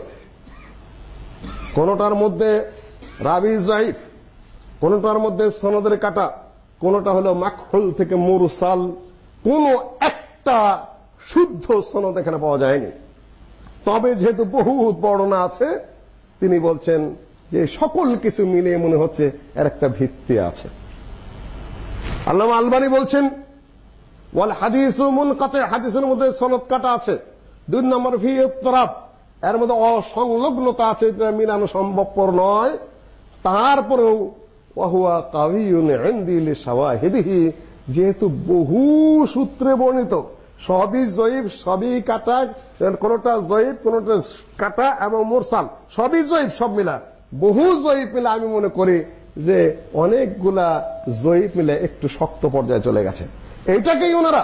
কোনটার মধ্যে রাবি জাইফ কোনটার মধ্যে সনদের কাটা, কোনটা হলো মাখল থেকে মুরসাল, কোন একটা শুদ্ধ সনদ এখানে পাওয়া যায়নি। তবে যেহেতু বহু বর্ণনা আছে, তিনি বলছেন যে সকল কিছু মিলিয়ে মনে হচ্ছে এর একটা ভিত্তি আছে। আল্লামা আলবানি বলছেন, ওয়াল হাদিসু মুনকাতে, হাদিসের মধ্যে সনদ কাটা আছে। দুই নম্বর ফি ইত্তরাব এর মধ্যে অসংলগ্নতা আছে, এটা মিলানো সম্ভবপর নয়। তারপরেও, ওয়াহুয়া কাবিউন ইনদি লিশাওয়াহিদিহি, যেহেতু বহু সূত্রে বর্ণিত, সবই জয়ীব, সবই কাটা কোনটা জয়ীব, কোনটা কাটা এবং মোরসাল, সবই জয়ীব, সব মিলা। বহু জয়ীব মিলে আমি মনে করি যে অনেকগুলা জয়ীব মিলে একটু শক্ত পর্যায়ে চলে গেছে। এইটাকেই ওনারা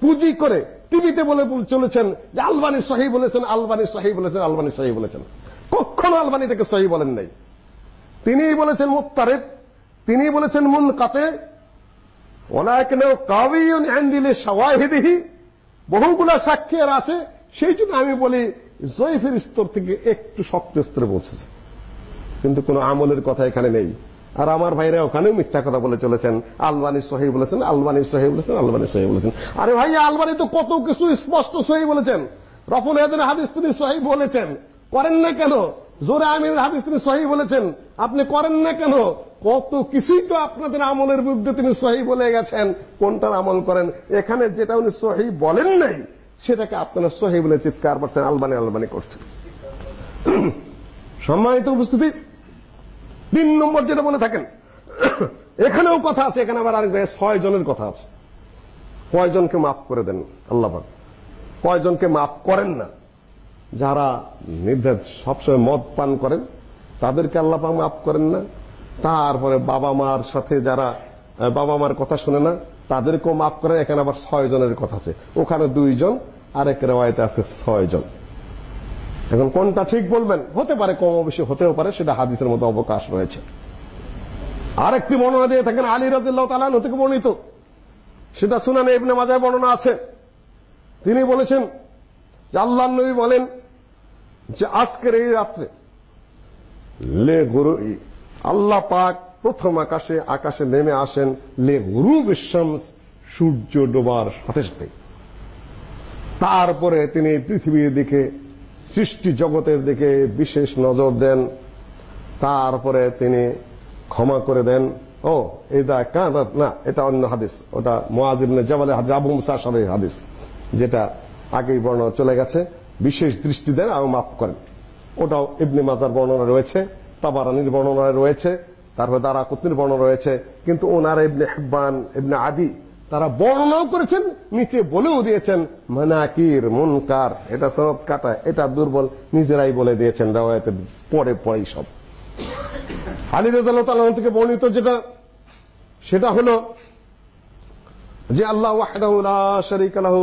পুঁজি করে টিভিতে বলে চলেছেন যে আলবানি সহি বলেছেন, আলবানি সহি বলেছেন, আলবানি সহি বলেছেন। কখনো আলবানি এটাকে সহি বলেন নাই। তিনিই বলেছেন মুত্তারেদ তিনি বলেছেন মুন কাতে শাওয়াহিদিহি বহুগুলা সাক্ষী আর আছে। সেই জন্য আমি বলি, জয়ফের স্তর থেকে একটু শক্ত স্তরে পৌঁছেছে। কিন্তু কোনো আমলের কথা এখানে নেই। আর আমার ভাইরা ওখানেও মিথ্যা কথা বলে চলেছেন। আলবানি সহি বলেছেন, আলবানি সহি বলেছেন, আলবানি সহি বলেছেন। আরে ভাই আলবানি তো কত কিছু স্পষ্ট সহি বলেছেন। রফুল হেদের হাদিস তিনি সহি বলেছেন। করেন না কেন? জোরে আমিনের হাদিস তিনি সহি বলেছেন। আপনি করেন না কেন? কত কিছুই তো আপনাদের আমলের বিরুদ্ধে তিনি সহি বলে গেছেন। কোনটার আমল করেন? এখানে যেটা উনি সহি বলেন নাই, সেটাকে আপনারা সহি বলে চিৎকার করছেন আলবানি আলবানি করছেন। সম্মানিত উপস্থিতি তিন নম্বর যেটা বলে থাকেন, এখানেও কথা আছে, এখানে আবার আরেক জায়গায় ছয় জনের কথা আছে। কয়জনকে মাফ করে দেন, আল্লাহ কয়জনকে মাফ করেন না। যারা নির্দেশ, সবসময় মদ পান করেন, তাদেরকে আল্লাহ মাফ করেন না। তারপরে বাবা মার সাথে যারা বাবা মার কথা শুনে না, তাদেরকেও মাফ করেন। এখানে আবার ছয় জনের কথা আছে। ওখানে দুইজন আরেক রেওয়ায়তে আছে ছয় জন। এখন কোনটা ঠিক বলবেন? হতে পারে, কম বেশি হতেও পারে, সেটা হাদিসের মতো অবকাশ রয়েছে। আরেকটি বর্ণনা দিয়ে থাকেন, আলী রাজিল্লাহ তালান থেকে বর্ণিত। সেটা শুনানে ইবনে মাজায় বর্ণনা আছে। তিনি বলেছেন যে আল্লাহ নবী বলেন যে আজকের এই রাত্রে লে গুরু আল্লাহ পাক প্রথম আকাশে আকাশে নেমে আসেন, লে গুরু বিশ্বমস সূর্য ডোবার সাথে সাথে। তারপরে তিনি পৃথিবীর দিকে সৃষ্টি জগতের দিকে বিশেষ নজর দেন, তারপরে তিনি ক্ষমা করে দেন। ও, এটা না, এটা অন্য হাদিস। ওটা মোয়াজিবনে জাবালে আবু মুসা হাদিস, যেটা আগেই বর্ণনা চলে গেছে। বিশেষ দৃষ্টি দেন এবং মাফ করেন। ওটাও ইবনে মাজার বর্ণনা রয়েছে, তাবারানির বর্ণনা রয়েছে, তারপর দারা কুতনির বর্ণনা রয়েছে, কিন্তু ওনারা ইবনে হিব্বান, ইবনে আদি তারা বর্ণনাও করেছেন, নিচে বলেও দিয়েছেন, মানাকির মুনকার। এটা সনদ কাটা, এটা দুর্বল, নিজেরাই বলে দিয়েছেন রাওয়ায়াতের পরে পরেই সব। আলী রাজাল্লাহ তাআলা থেকে বর্ণিত যেটা, সেটা হলো যে আল্লাহ ওয়াহদাহু লা শারীকা লাহু,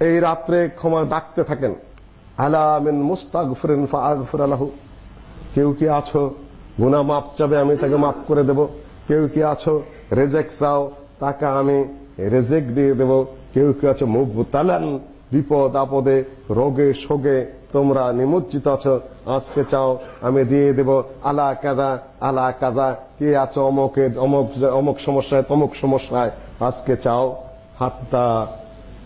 এই রাত্রে ক্ষমা ডাকতে থাকেন। আলা মিন মুস্তাগফিরিন ফাআগফির লাহু। কেউ কি আছো? গুনাহ মাপ চাবে, আমি তাকে মাফ করে দেব। কেউ কি আছো? রেজেক চাও তাকে আমি রেজেক দিয়ে দেব। কেউ কি আছো মুবতালান বিপদ আপদে, রোগে শোগে, তোমরা নিমজ্জিত আছো, আজকে চাও, আমি দিয়ে দেব। আলা কাজা আলা কাজা কে আছো অমকে, অমক অমক সমস্যায়, তমক সমস্যায়, আজকে চাও, হাত্তা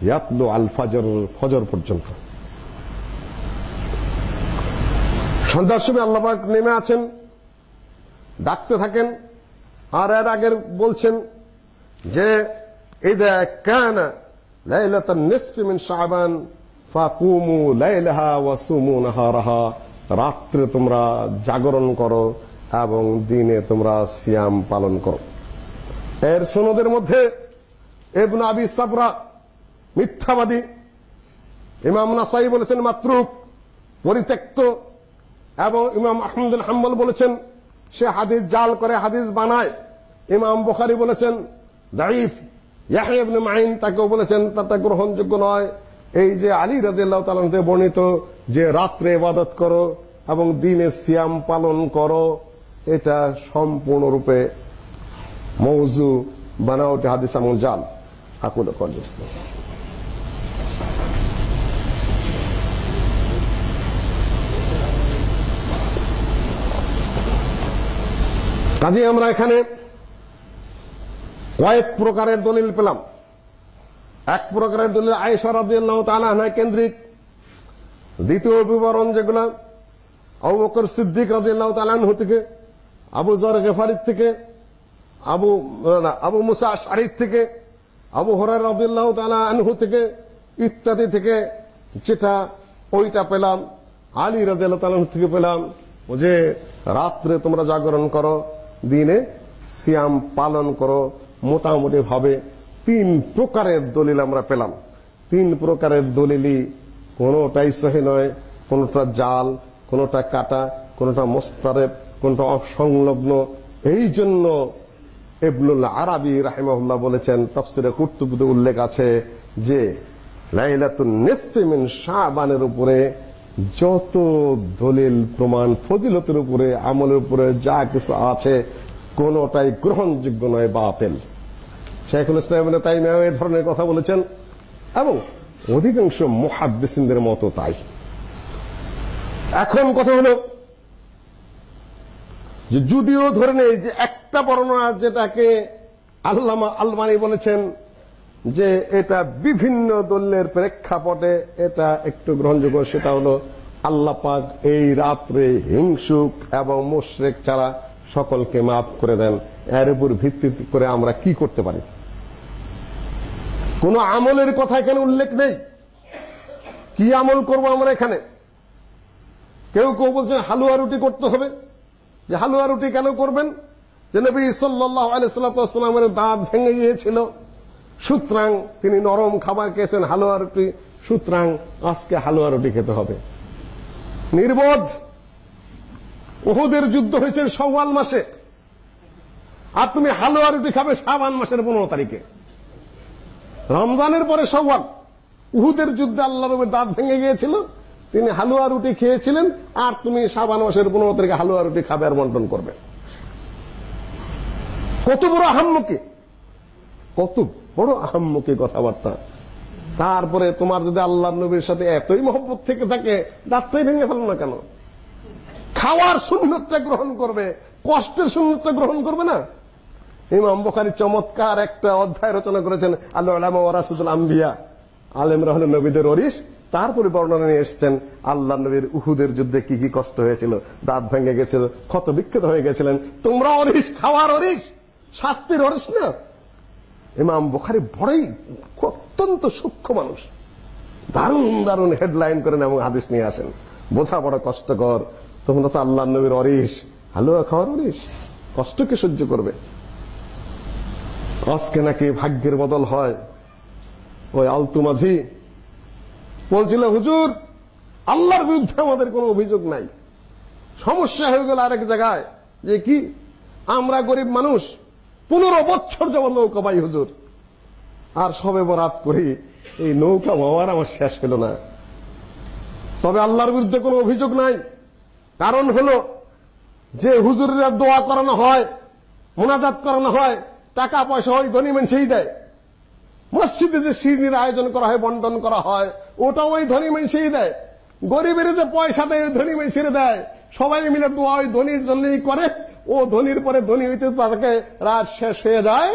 ইয়াতলু আল ফাজর, ফজর পর্যন্ত। সন্ধ্যার সময় আল্লাপাক নেমে আছেন, ডাকতে থাকেন, আর এর আগের বলছেন যে কানা লাইলাতান নিসফি মিন শাবান ফাকুমু লাইলাহা ওয়া সুমু নাহারাহা। রাত্রে তোমরা জাগরণ করো এবং দিনে তোমরা সিয়াম পালন করো। এর সনদের মধ্যে ইবনে আবি সাবরা মিথ্যাবাদী। ইমাম নাসাই বলেছেন মাত্রুক, পরিত্যক্ত এবং ইমাম আহমদুল হাম্বল বলেছেন, সে হাদিস জাল করে হাদিস বানায়। ইমাম বুখারী বলেছেন দাইফ ইয়াহইয়া ইবনে মাইন তাকেও বলেছেন তাতে গ্রহণযোগ্য নয়। এই যে আলী রাদিয়াল্লাহু তাআলা বর্ণিত যে রাত্রে ইবাদত করো এবং দিনে সিয়াম পালন করো, এটা সম্পূর্ণরূপে মৌজু বানাওটি হাদিস আমল জাল। আকুল কলজস্ত কাজে আমরা এখানে কয়েক প্রকারের দলিল পেলাম। এক প্রকারের দলিল আয়েশা রাদিয়াল্লাহু তাআলা আনহা কেন্দ্রিক। দ্বিতীয় বিবরণ যেগুলো আবু বকর সিদ্দিক রাদিয়াল্লাহু তাআলা আনহু থেকে আবু জর গেফারির থেকে আবু না, আবু মুসা আশআরির থেকে আবু হুরায়রা রাদিয়াল্লাহু তাআলা আনহু থেকে ইত্যাদি থেকে যেটা ওইটা পেলাম আলী রাদিয়াল্লাহু তাআলা থেকে পেলাম যে রাত্রে তোমরা জাগরণ করো দিনে সিয়াম পালন করো মোটামুটি ভাবে তিন প্রকারের দলিল আমরা পেলাম। তিন প্রকারের দলিলই কোনোটাই সহি নয়, কোনোটা জাল, কোনোটা কাটা, কোনোটা মোস্তারেব, কোনটা অসংলগ্ন। এই জন্য ইবনুল আরাবি রাহিমাহুল্লাহ বলেছেন, তাফসিরে কুর্তুবিতে উল্লেখ আছে যে, লাইলাতুন শাবানের উপরে যত দলিল প্রমাণ, ফজিলতের উপরে, আমলের উপরে যা কিছু আছে, কোনটাই গ্রহণযোগ্য নয়, বাতিল। শেখুল ইসলাম তাইমিয়া এই ধরনের কথা বলেছেন এবং অধিকাংশ মুহাদ্দিসিনদের মতো তাই। এখন কথা হলো যে যদিও ধরে নেই যে একটা বর্ণনা যেটাকে আল্লামা আলমানি বলেছেন যে এটা বিভিন্ন দলের প্রেক্ষাপটে এটা একটু গ্রহণযোগ্য, সেটা হলো আল্লাহ পাক এই রাত্রে হিংসুক এবং মুশরিক ছাড়া সকলকে মাফ করে দেন। এর উপর ভিত্তি করে আমরা কি করতে পারি? কোন আমলের কথা এখানে উল্লেখ নেই। কি আমল করব আমরা এখানে? কেউ কেউ বলছেন, হালুয়া রুটি করতে হবে। যে হালুয়া রুটি কেন করবেন? যে নবী সাল্লাল্লাহু আলাইহি সাল্লামের দাঁত ভেঙে গিয়েছিল। সুতরাং তিনি নরম খাবার খেয়েছেন, হালুয়া রুটি। সুতরাং আজকে হালুয়া রুটি খেতে হবে। নির্বোধ! উহুদের যুদ্ধ হয়েছে সওয়াল মাসে। আর তুমি হালুয়া রুটি খাবে শাবান মাসের পনেরো তারিখে। রমজানের পরে সওয়াল উহুদের যুদ্ধে আল্লাহ রবের দাঁত ভেঙে গিয়েছিল। তিনি হালুয়া রুটি খেয়েছিলেন। আর তুমি শাবান মাসের পনেরো তারিখে হালুয়া রুটি খাবে আর বন্টন করবে। কত বড় আহাম্মকে। কত বড় আহাম্মকে কথাবার্তা। তারপরে তোমার যদি আল্লাহ নবীর সাথে এতই মহব্বত থেকে থাকে, দাঁতটাই ভেঙে ফেলো না কেন? খাওয়ার সুন্নতটা গ্রহণ করবে, কষ্টের সুন্নতটা গ্রহণ করবে না? ইমাম বখারি চমৎকার একটা অধ্যায় রচনা করেছেন আল্লাহ আলামা ওয়ারাসুল আম্বিয়া। আলেমরা হলেন নবীদের অরিস তারপরে বর্ণনা নিয়ে এসছেন আল্লাহ নবীর উহুদের যুদ্ধে কি কি কষ্ট হয়েছিল, দাঁত ভেঙে গেছিল, ক্ষত বিক্ষত হয়ে গেছিলেন। তোমরা অরিস খাওয়ার অরিস শাস্তির অরিস না। ইমাম বুখারি বড়ই অত্যন্ত সূক্ষ্ম মানুষ। দারুণ দারুণ হেডলাইন করেন এবং হাদিস নিয়ে আসেন। বোঝা বড় কষ্টকর। তোমরা তো আল্লাহ নবীর অরিস হালুয়া খাওয়ার অরিস কষ্টকে সহ্য করবে। আজকে নাকি ভাগ্যের বদল হয়। ওই আলতু মাঝি বলছিল, হুজুর, আল্লাহর বিরুদ্ধে আমাদের কোনো অভিযোগ নাই। সমস্যা হয়ে গেল আরেক জায়গায়, যে কি? আমরা গরিব মানুষ, পনেরো বছর যাবৎ নৌকা পাই হুজুর। আর সবে বরাত করি, এই নৌকা বাবার আমার শেষ হলো না। তবে আল্লাহর বিরুদ্ধে কোনো অভিযোগ নাই। কারণ হলো, যে হুজুরেরা দোয়া করানো হয়, মোনাজাত করানো হয় টাকা পয়সা ওই ধনী মানুষই দেয়। মসজিদে যে শিরনির আয়োজন করা হয় বন্টন করা হয় ওটা ওই ধনী মানুষই দেয়। গরিবের যে পয়সা দেয়, ওই ধনী মানুষের দেয়। সবাই মিলে দোয়া ওই ধনীর জন্যই করে। ও ধনীর পরে ধনী হইতে তাকে রাত শেষ হয়ে যায়,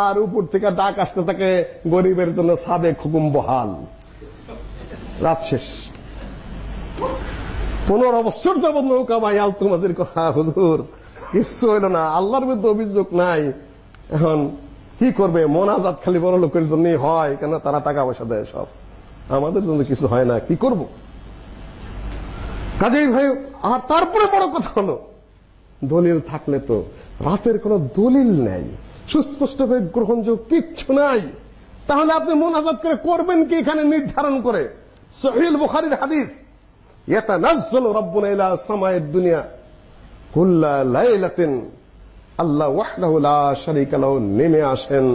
আর উপর থেকে ডাক আসতে থাকে, গরিবের জন্য সাবেক হুকুম বহাল। রাত শেষ। পনেরো বছর যাবৎ নৌকা ভাই আলতুমাজির কথা হুজুর, কিচ্ছু হইল না। আল্লাহর বিরুদ্ধে অভিযোগ নাই। এখন কি করবে? মোনাজাত খালি বড় লোকের জন্যই হয় কেন তারা টাকা পয়সা দেয় সব। আমাদের জন্য কিছু হয় না, কি করব? কাজেই ভাই, আর তারপরে বড় কথা হলো, দলিল থাকলে তো রাতের কোনো দলিল নেই। সুস্পষ্টভাবে গ্রহণযোগ্য কিচ্ছু নাই। তাহলে আপনি মোনাজাত করে করবেন কি এখানে নির্ধারণ করে? সহিল বুখারীর হাদিস, ইয়াতানাজ্জালু রাব্বুনা ইলা সামায়েদ দুনিয়া কুল্লা লাইলাতিন আল্লাহ নেমে আসেন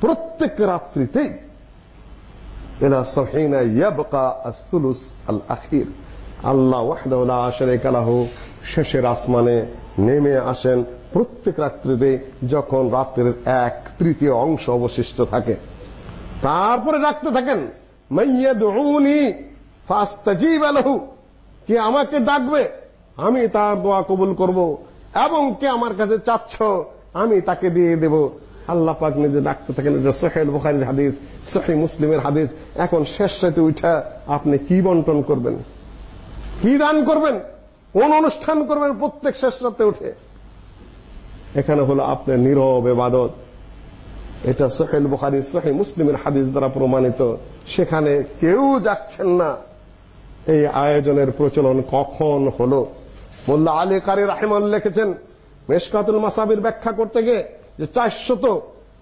প্রত্যেক রাত্রিতে ইয়াবকা আল আখির আল্লাহ শেষের আসমানে নেমে আসেন প্রত্যেক রাত্রিতে যখন রাত্রের এক তৃতীয় অংশ অবশিষ্ট থাকে। তারপরে ডাকতে থাকেন মাইয়াদউনি ফাস্তাজিব লাহু কে আমাকে ডাকবে, আমি তার দোয়া কবুল করব। এবং কে আমার কাছে চাচ্ছ, আমি তাকে দিয়ে দেব। আল্লাহ পাক নিজে ডাকতে থাকেন সোহেল বুখারীর হাদিস সহি মুসলিমের হাদিস। এখন শেষ রাতে উঠা আপনি কি বন্টন করবেন? কি দান করবেন? কোন অনুষ্ঠান করবেন? প্রত্যেক শেষ রাতে উঠে। এখানে হলো আপনার নীরব এবাদত। এটা সোহেল বুখারি সহি মুসলিমের হাদিস দ্বারা প্রমাণিত। সেখানে কেউ যাচ্ছেন না। এই আয়োজনের প্রচলন কখন হলো? মোল্লা আলী কারি রাহিমান লিখেছেন, মেশকাতুল মাসাবির ব্যাখ্যা করতে গিয়ে যে চারশত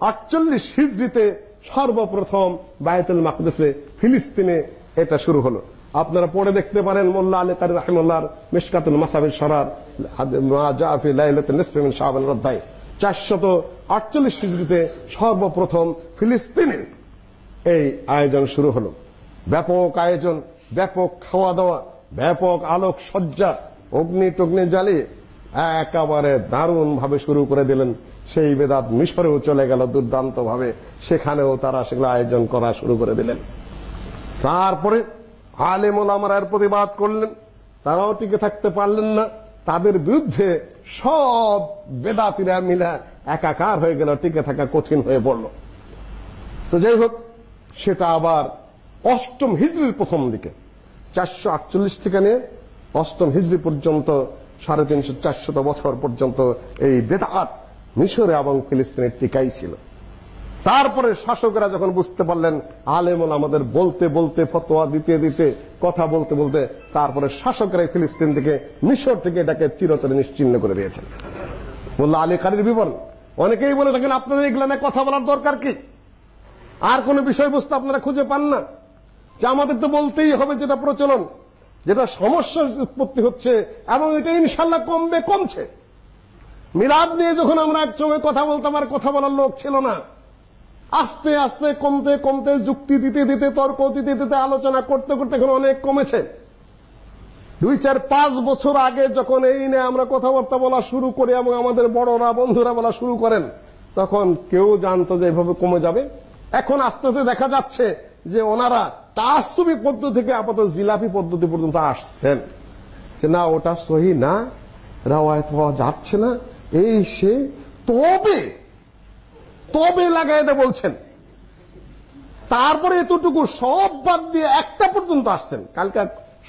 আটচল্লিশ হিজড়িতে সর্বপ্রথম বায়তুল মাকদেসে ফিলিস্তিনে এটা শুরু হলো। আপনারা পড়ে দেখতে পারেন মোল্লা আলী কারি রাহিমুল্লাহর মেশকাতুল মাসাবির সরার, মা জাফি লাইলাতুল নিসফি মিন শাবান অধ্যায় চারশত আটচল্লিশ হিজড়িতে সর্বপ্রথম ফিলিস্তিনে এই আয়োজন শুরু হলো। ব্যাপক আয়োজন, ব্যাপক খাওয়া দাওয়া, ব্যাপক আলোক সজ্জা অগ্নি টগ্নি জ্বালিয়ে একেবারে দারুণ ভাবে শুরু করে দিলেন। সেই বেদাত মিশরেও চলে গেল দুর্দান্ত ভাবে সেখানেও তারা সেগুলো আয়োজন করা শুরু করে দিলেন। তারপরে আলেমুল আমার এর প্রতিবাদ করলেন। তারাও টিকে থাকতে পারলেন না। তাদের বিরুদ্ধে সব বেদাতিরা মিলা একাকার হয়ে গেল, টিকে থাকা কঠিন হয়ে পড়ল। তো যাই হোক, সেটা আবার অষ্টম হিজড়ির প্রথম দিকে। চারশো আটচল্লিশ থেকে নিয়ে অষ্টম হিজড়ি পর্যন্ত, সাড়ে তিনশো চারশত বছর পর্যন্ত এই বেদাত মিশরে এবং ফিলিস্তিনের টিকাই ছিল। তারপরে শাসকেরা যখন বুঝতে পারলেন, আলেমুল আমাদের বলতে বলতে, ফতোয়া দিতে দিতে, কথা বলতে বলতে, তারপরে শাসকেরা ফিলিস্তিন থেকে, মিশর থেকে এটাকে চিরতরে নিশ্চিন্ন করে দিয়েছেন। মোল্লা আলী কারির বিবরণ। অনেকেই বলে থাকেন, আপনাদের এগুলো নিয়ে কথা বলার দরকার কি? আর কোন বিষয়বস্তু আপনারা খুঁজে পান না? যে আমাদের তো বলতেই হবে যেটা প্রচলন। যেটা সমস্যার উৎপত্তি হচ্ছে, এবং এটা ইনশাল্লাহ কমবে, কমছে। মিলাদ নিয়ে যখন আমরা এক সময় কথা বলতাম, আর কথা বলার লোক ছিল না। আস্তে আস্তে কমতে কমতে, যুক্তি দিতে দিতে, তর্ক দিতে দিতে, আলোচনা করতে করতে এখন অনেক কমেছে। দুই চার পাঁচ বছর আগে যখন এই নিয়ে আমরা কথাবার্তা বলা শুরু করি, এবং আমাদের বড়রা, বন্ধুরা বলা শুরু করেন, তখন কেউ জানতো যে এভাবে কমে যাবে। এখন আস্তে আস্তে দেখা যাচ্ছে যে ওনারা তাসবি পদ্ধতি থেকে আপাতত জিলাপি পদ্ধতি পর্যন্ত আসছেন। যে না, ওটা সহি না, রাওয়ায়ত পাওয়া যাচ্ছে না। এই সে তবে তবে লাগাইতে বলছেন। তারপরে এতটুকু সব বাদ দিয়ে একটা পর্যন্ত আসছেন। কালকে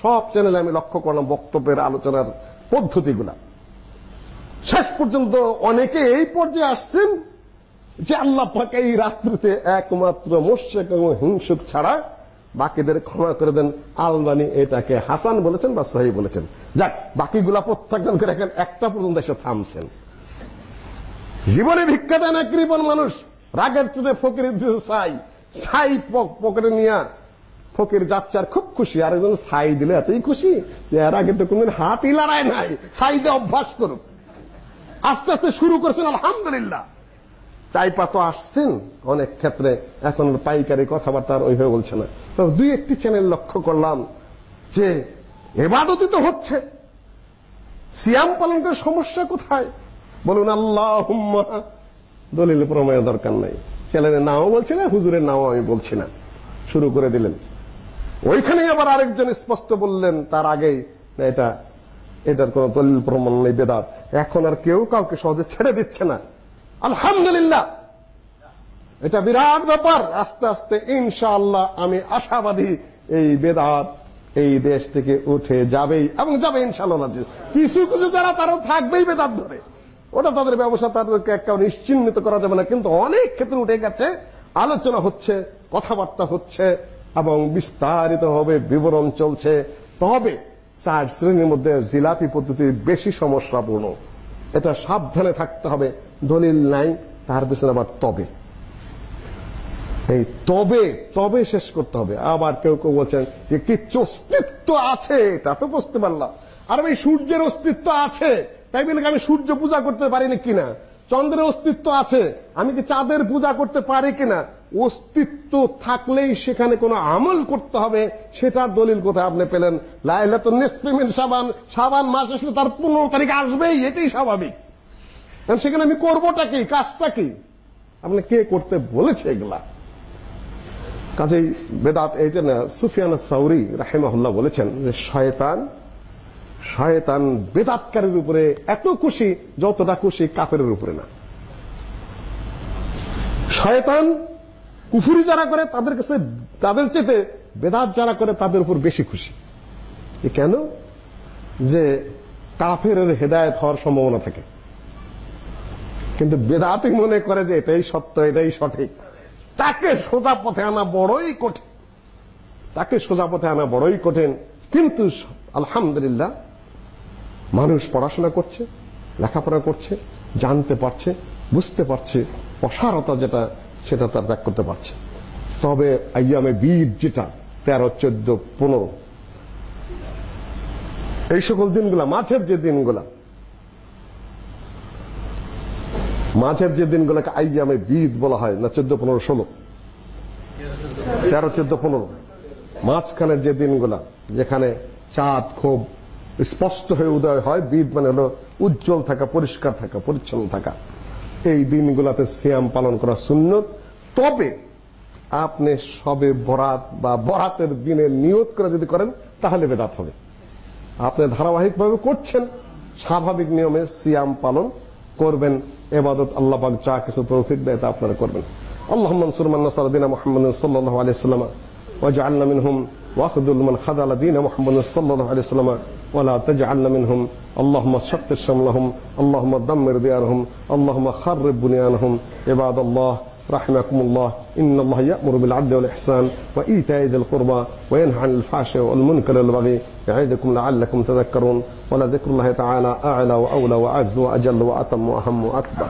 সব চ্যানেলে আমি লক্ষ্য করলাম বক্তব্যের, আলোচনার পদ্ধতিগুলা। শেষ পর্যন্ত অনেকে এই পর্যায়ে আসছেন যে আল্লাহ পাক এই রাত্রিতে একমাত্র মোশেক এবং হিংসুক ছাড়া বাকিদের ক্ষমা করে দেন। আলবানি এটাকে হাসান বলেছেন বা সহি বলেছেন। যাক, বাকিগুলা প্রত্যাখ্যান করে এখন একটা পর্যন্ত এসে থামছেন। জীবনে ভিক্ষা দেন এক কৃপণ মানুষ। রাগের চোটে ফকিরের দিতে ছাই ছাই পকেটে নিয়া ফকির যাচ্চার খুব খুশি। আর একজন ছাই দিলে এতই খুশি যে এর আগে তো কোনদিন হাতই লড়াই নাই। ছাই দিয়ে অভ্যাস করুক। আস্তে আস্তে শুরু করছেন, আলহামদুলিল্লাহ। চাইপা তো আসছেন অনেক ক্ষেত্রে। এখন পাইকারি কথাবার্তা ওইভাবে বলছে না। তো দুই একটি চ্যানেল লক্ষ্য করলাম যে এবাদতই তো হচ্ছে। সিয়াম পালন সমস্যা কোথায়? বলুন আল্লাহ দলিল প্রমাণের দরকার নাই। চ্যানেলের নাও বলছি না, হুজুরের নাও আমি বলছি না। শুরু করে দিলেন। ওইখানে আবার আরেকজন স্পষ্ট বললেন তার আগেই এটা, এটার কোন দলিল প্রমাণ নেই, বেদাত। এখন আর কেউ কাউকে সহজে ছেড়ে দিচ্ছে না। আলহামদুলিল্লাহ। এটা বিরাট ব্যাপার। আস্তে আস্তে ইনশাআল্লাহ আমি আশাবাদী এই বেদাত এই দেশ থেকে উঠে যাবেই এবং যাবে ইনশাআল্লাহ কিছু কিছু যারা তারাও থাকবেই বেদাত ধরে। ওটা তাদের ব্যবসা তাদেরকে একটা নিশ্চিন্নিত করা যাবে না। কিন্তু অনেক ক্ষেত্রে উঠে গেছে, আলোচনা হচ্ছে, কথাবার্তা হচ্ছে এবং বিস্তারিত হবে, বিবরণ চলছে। তবে চার শ্রেণির মধ্যে জিলাপি পদ্ধতি বেশি সমস্যাপূর্ণ। এটা সাবধানে থাকতে হবে। দলিল নাই তার পিছনে আবার তবে। এই তবে তবে শেষ করতে হবে। আবার কেউ কেউ বলছেন যে, কিচ্ছু অস্তিত্ব আছে এটা তো বুঝতে পারলাম। আর এই সূর্যের অস্তিত্ব আছে, তাই বলে আমি সূর্য পূজা করতে পারিনি কিনা? চন্দ্রের অস্তিত্ব আছে, আমি কি চাঁদের পূজা করতে পারি কিনা? অস্তিত্ব থাকলেই সেখানে কোনো আমল করতে হবে, সেটার দলিল কোথায় আপনি পেলেন? লাইলাতুন নিসফিমিন সাবান সাবান মাস আসলে তার পনেরো তারিখ আসবেই, এটাই স্বাভাবিক। সেখানে আমি করবোটা কি? কাজটা কি? আপনি কে করতে বলেছে এগুলা? কাজেই বেদাত এই জন্য সুফিয়ান সাউরি রাহেমাহুল্লাহ বলেছেন যে শয়তান শয়তান বেদাতকারের উপরে এত খুশি যতটা খুশি কাফেরের উপরে না। শয়তান কুফুরি যারা করে, তাদের কাছে, তাদের চেতে বেদাত যারা করে, তাদের উপর বেশি খুশি। কেন? যে কাফের হেদায়ত হওয়ার সম্ভাবনা থাকে। কিন্তু বেদাতি মনে করে যে এটাই সত্য, এটাই সঠিক। তাকে সোজা পথে আনা বড়ই কঠিন। তাকে সোজা পথে আনা বড়ই কঠিন। কিন্তু আলহামদুলিল্লাহ, মানুষ পড়াশোনা করছে, লেখাপড়া করছে, জানতে পারছে, বুঝতে পারছে অসারতা যেটা সেটা তার ত্যাগ করতে পারছে। তবে আইয়ামে বীর যেটা, তেরো, চোদ্দ, পনেরো। এই সকল দিনগুলা মাঝের যে দিনগুলা মাঝের যে দিনগুলোকে আইয়ামে বিদ বলা হয়, না চোদ্দ, পনেরো, ষোলো? তেরো, চোদ্দ, পনেরো। মাঝখানের যে দিনগুলা, যেখানে চাঁদ খুব স্পষ্ট হয়ে উদয় হয় বিদ মানে হলো উজ্জ্বল থাকা, পরিষ্কার থাকা, পরিচ্ছন্ন থাকা। এই দিনগুলাতে সিয়াম পালন করা সুন্নত তবে আপনি সবে বরাত বা বরাতের দিনে নিয়ত করে যদি করেন তাহলে বেদাত হবে আপনি ধারাবাহিকভাবে করছেন স্বাভাবিক নিয়মে সিয়াম পালন করবেন এবাদত আল্লাহ পাক যা কিছু তৌফিক দেয় তা আপনারা করবেন اللهم انصر من نصر دين محمد صلى الله عليه وسلم واجعلنا منهم واخذل من خذل دين محمد صلى الله عليه وسلم ولا تجعلنا منهم اللهم شتت شملهم اللهم دمر ديارهم اللهم خرب بنيانهم عباد الله رحمكم الله. إن الله يأمر بالعدل والإحسان وإيتاء ذي القربى وينهى عن الفحشاء والمنكر والبغي يعظكم لعلكم تذكرون. ولذكر الله تعالى أعلى وأولى وأعز وأجل وأتم وأهم وأكبر.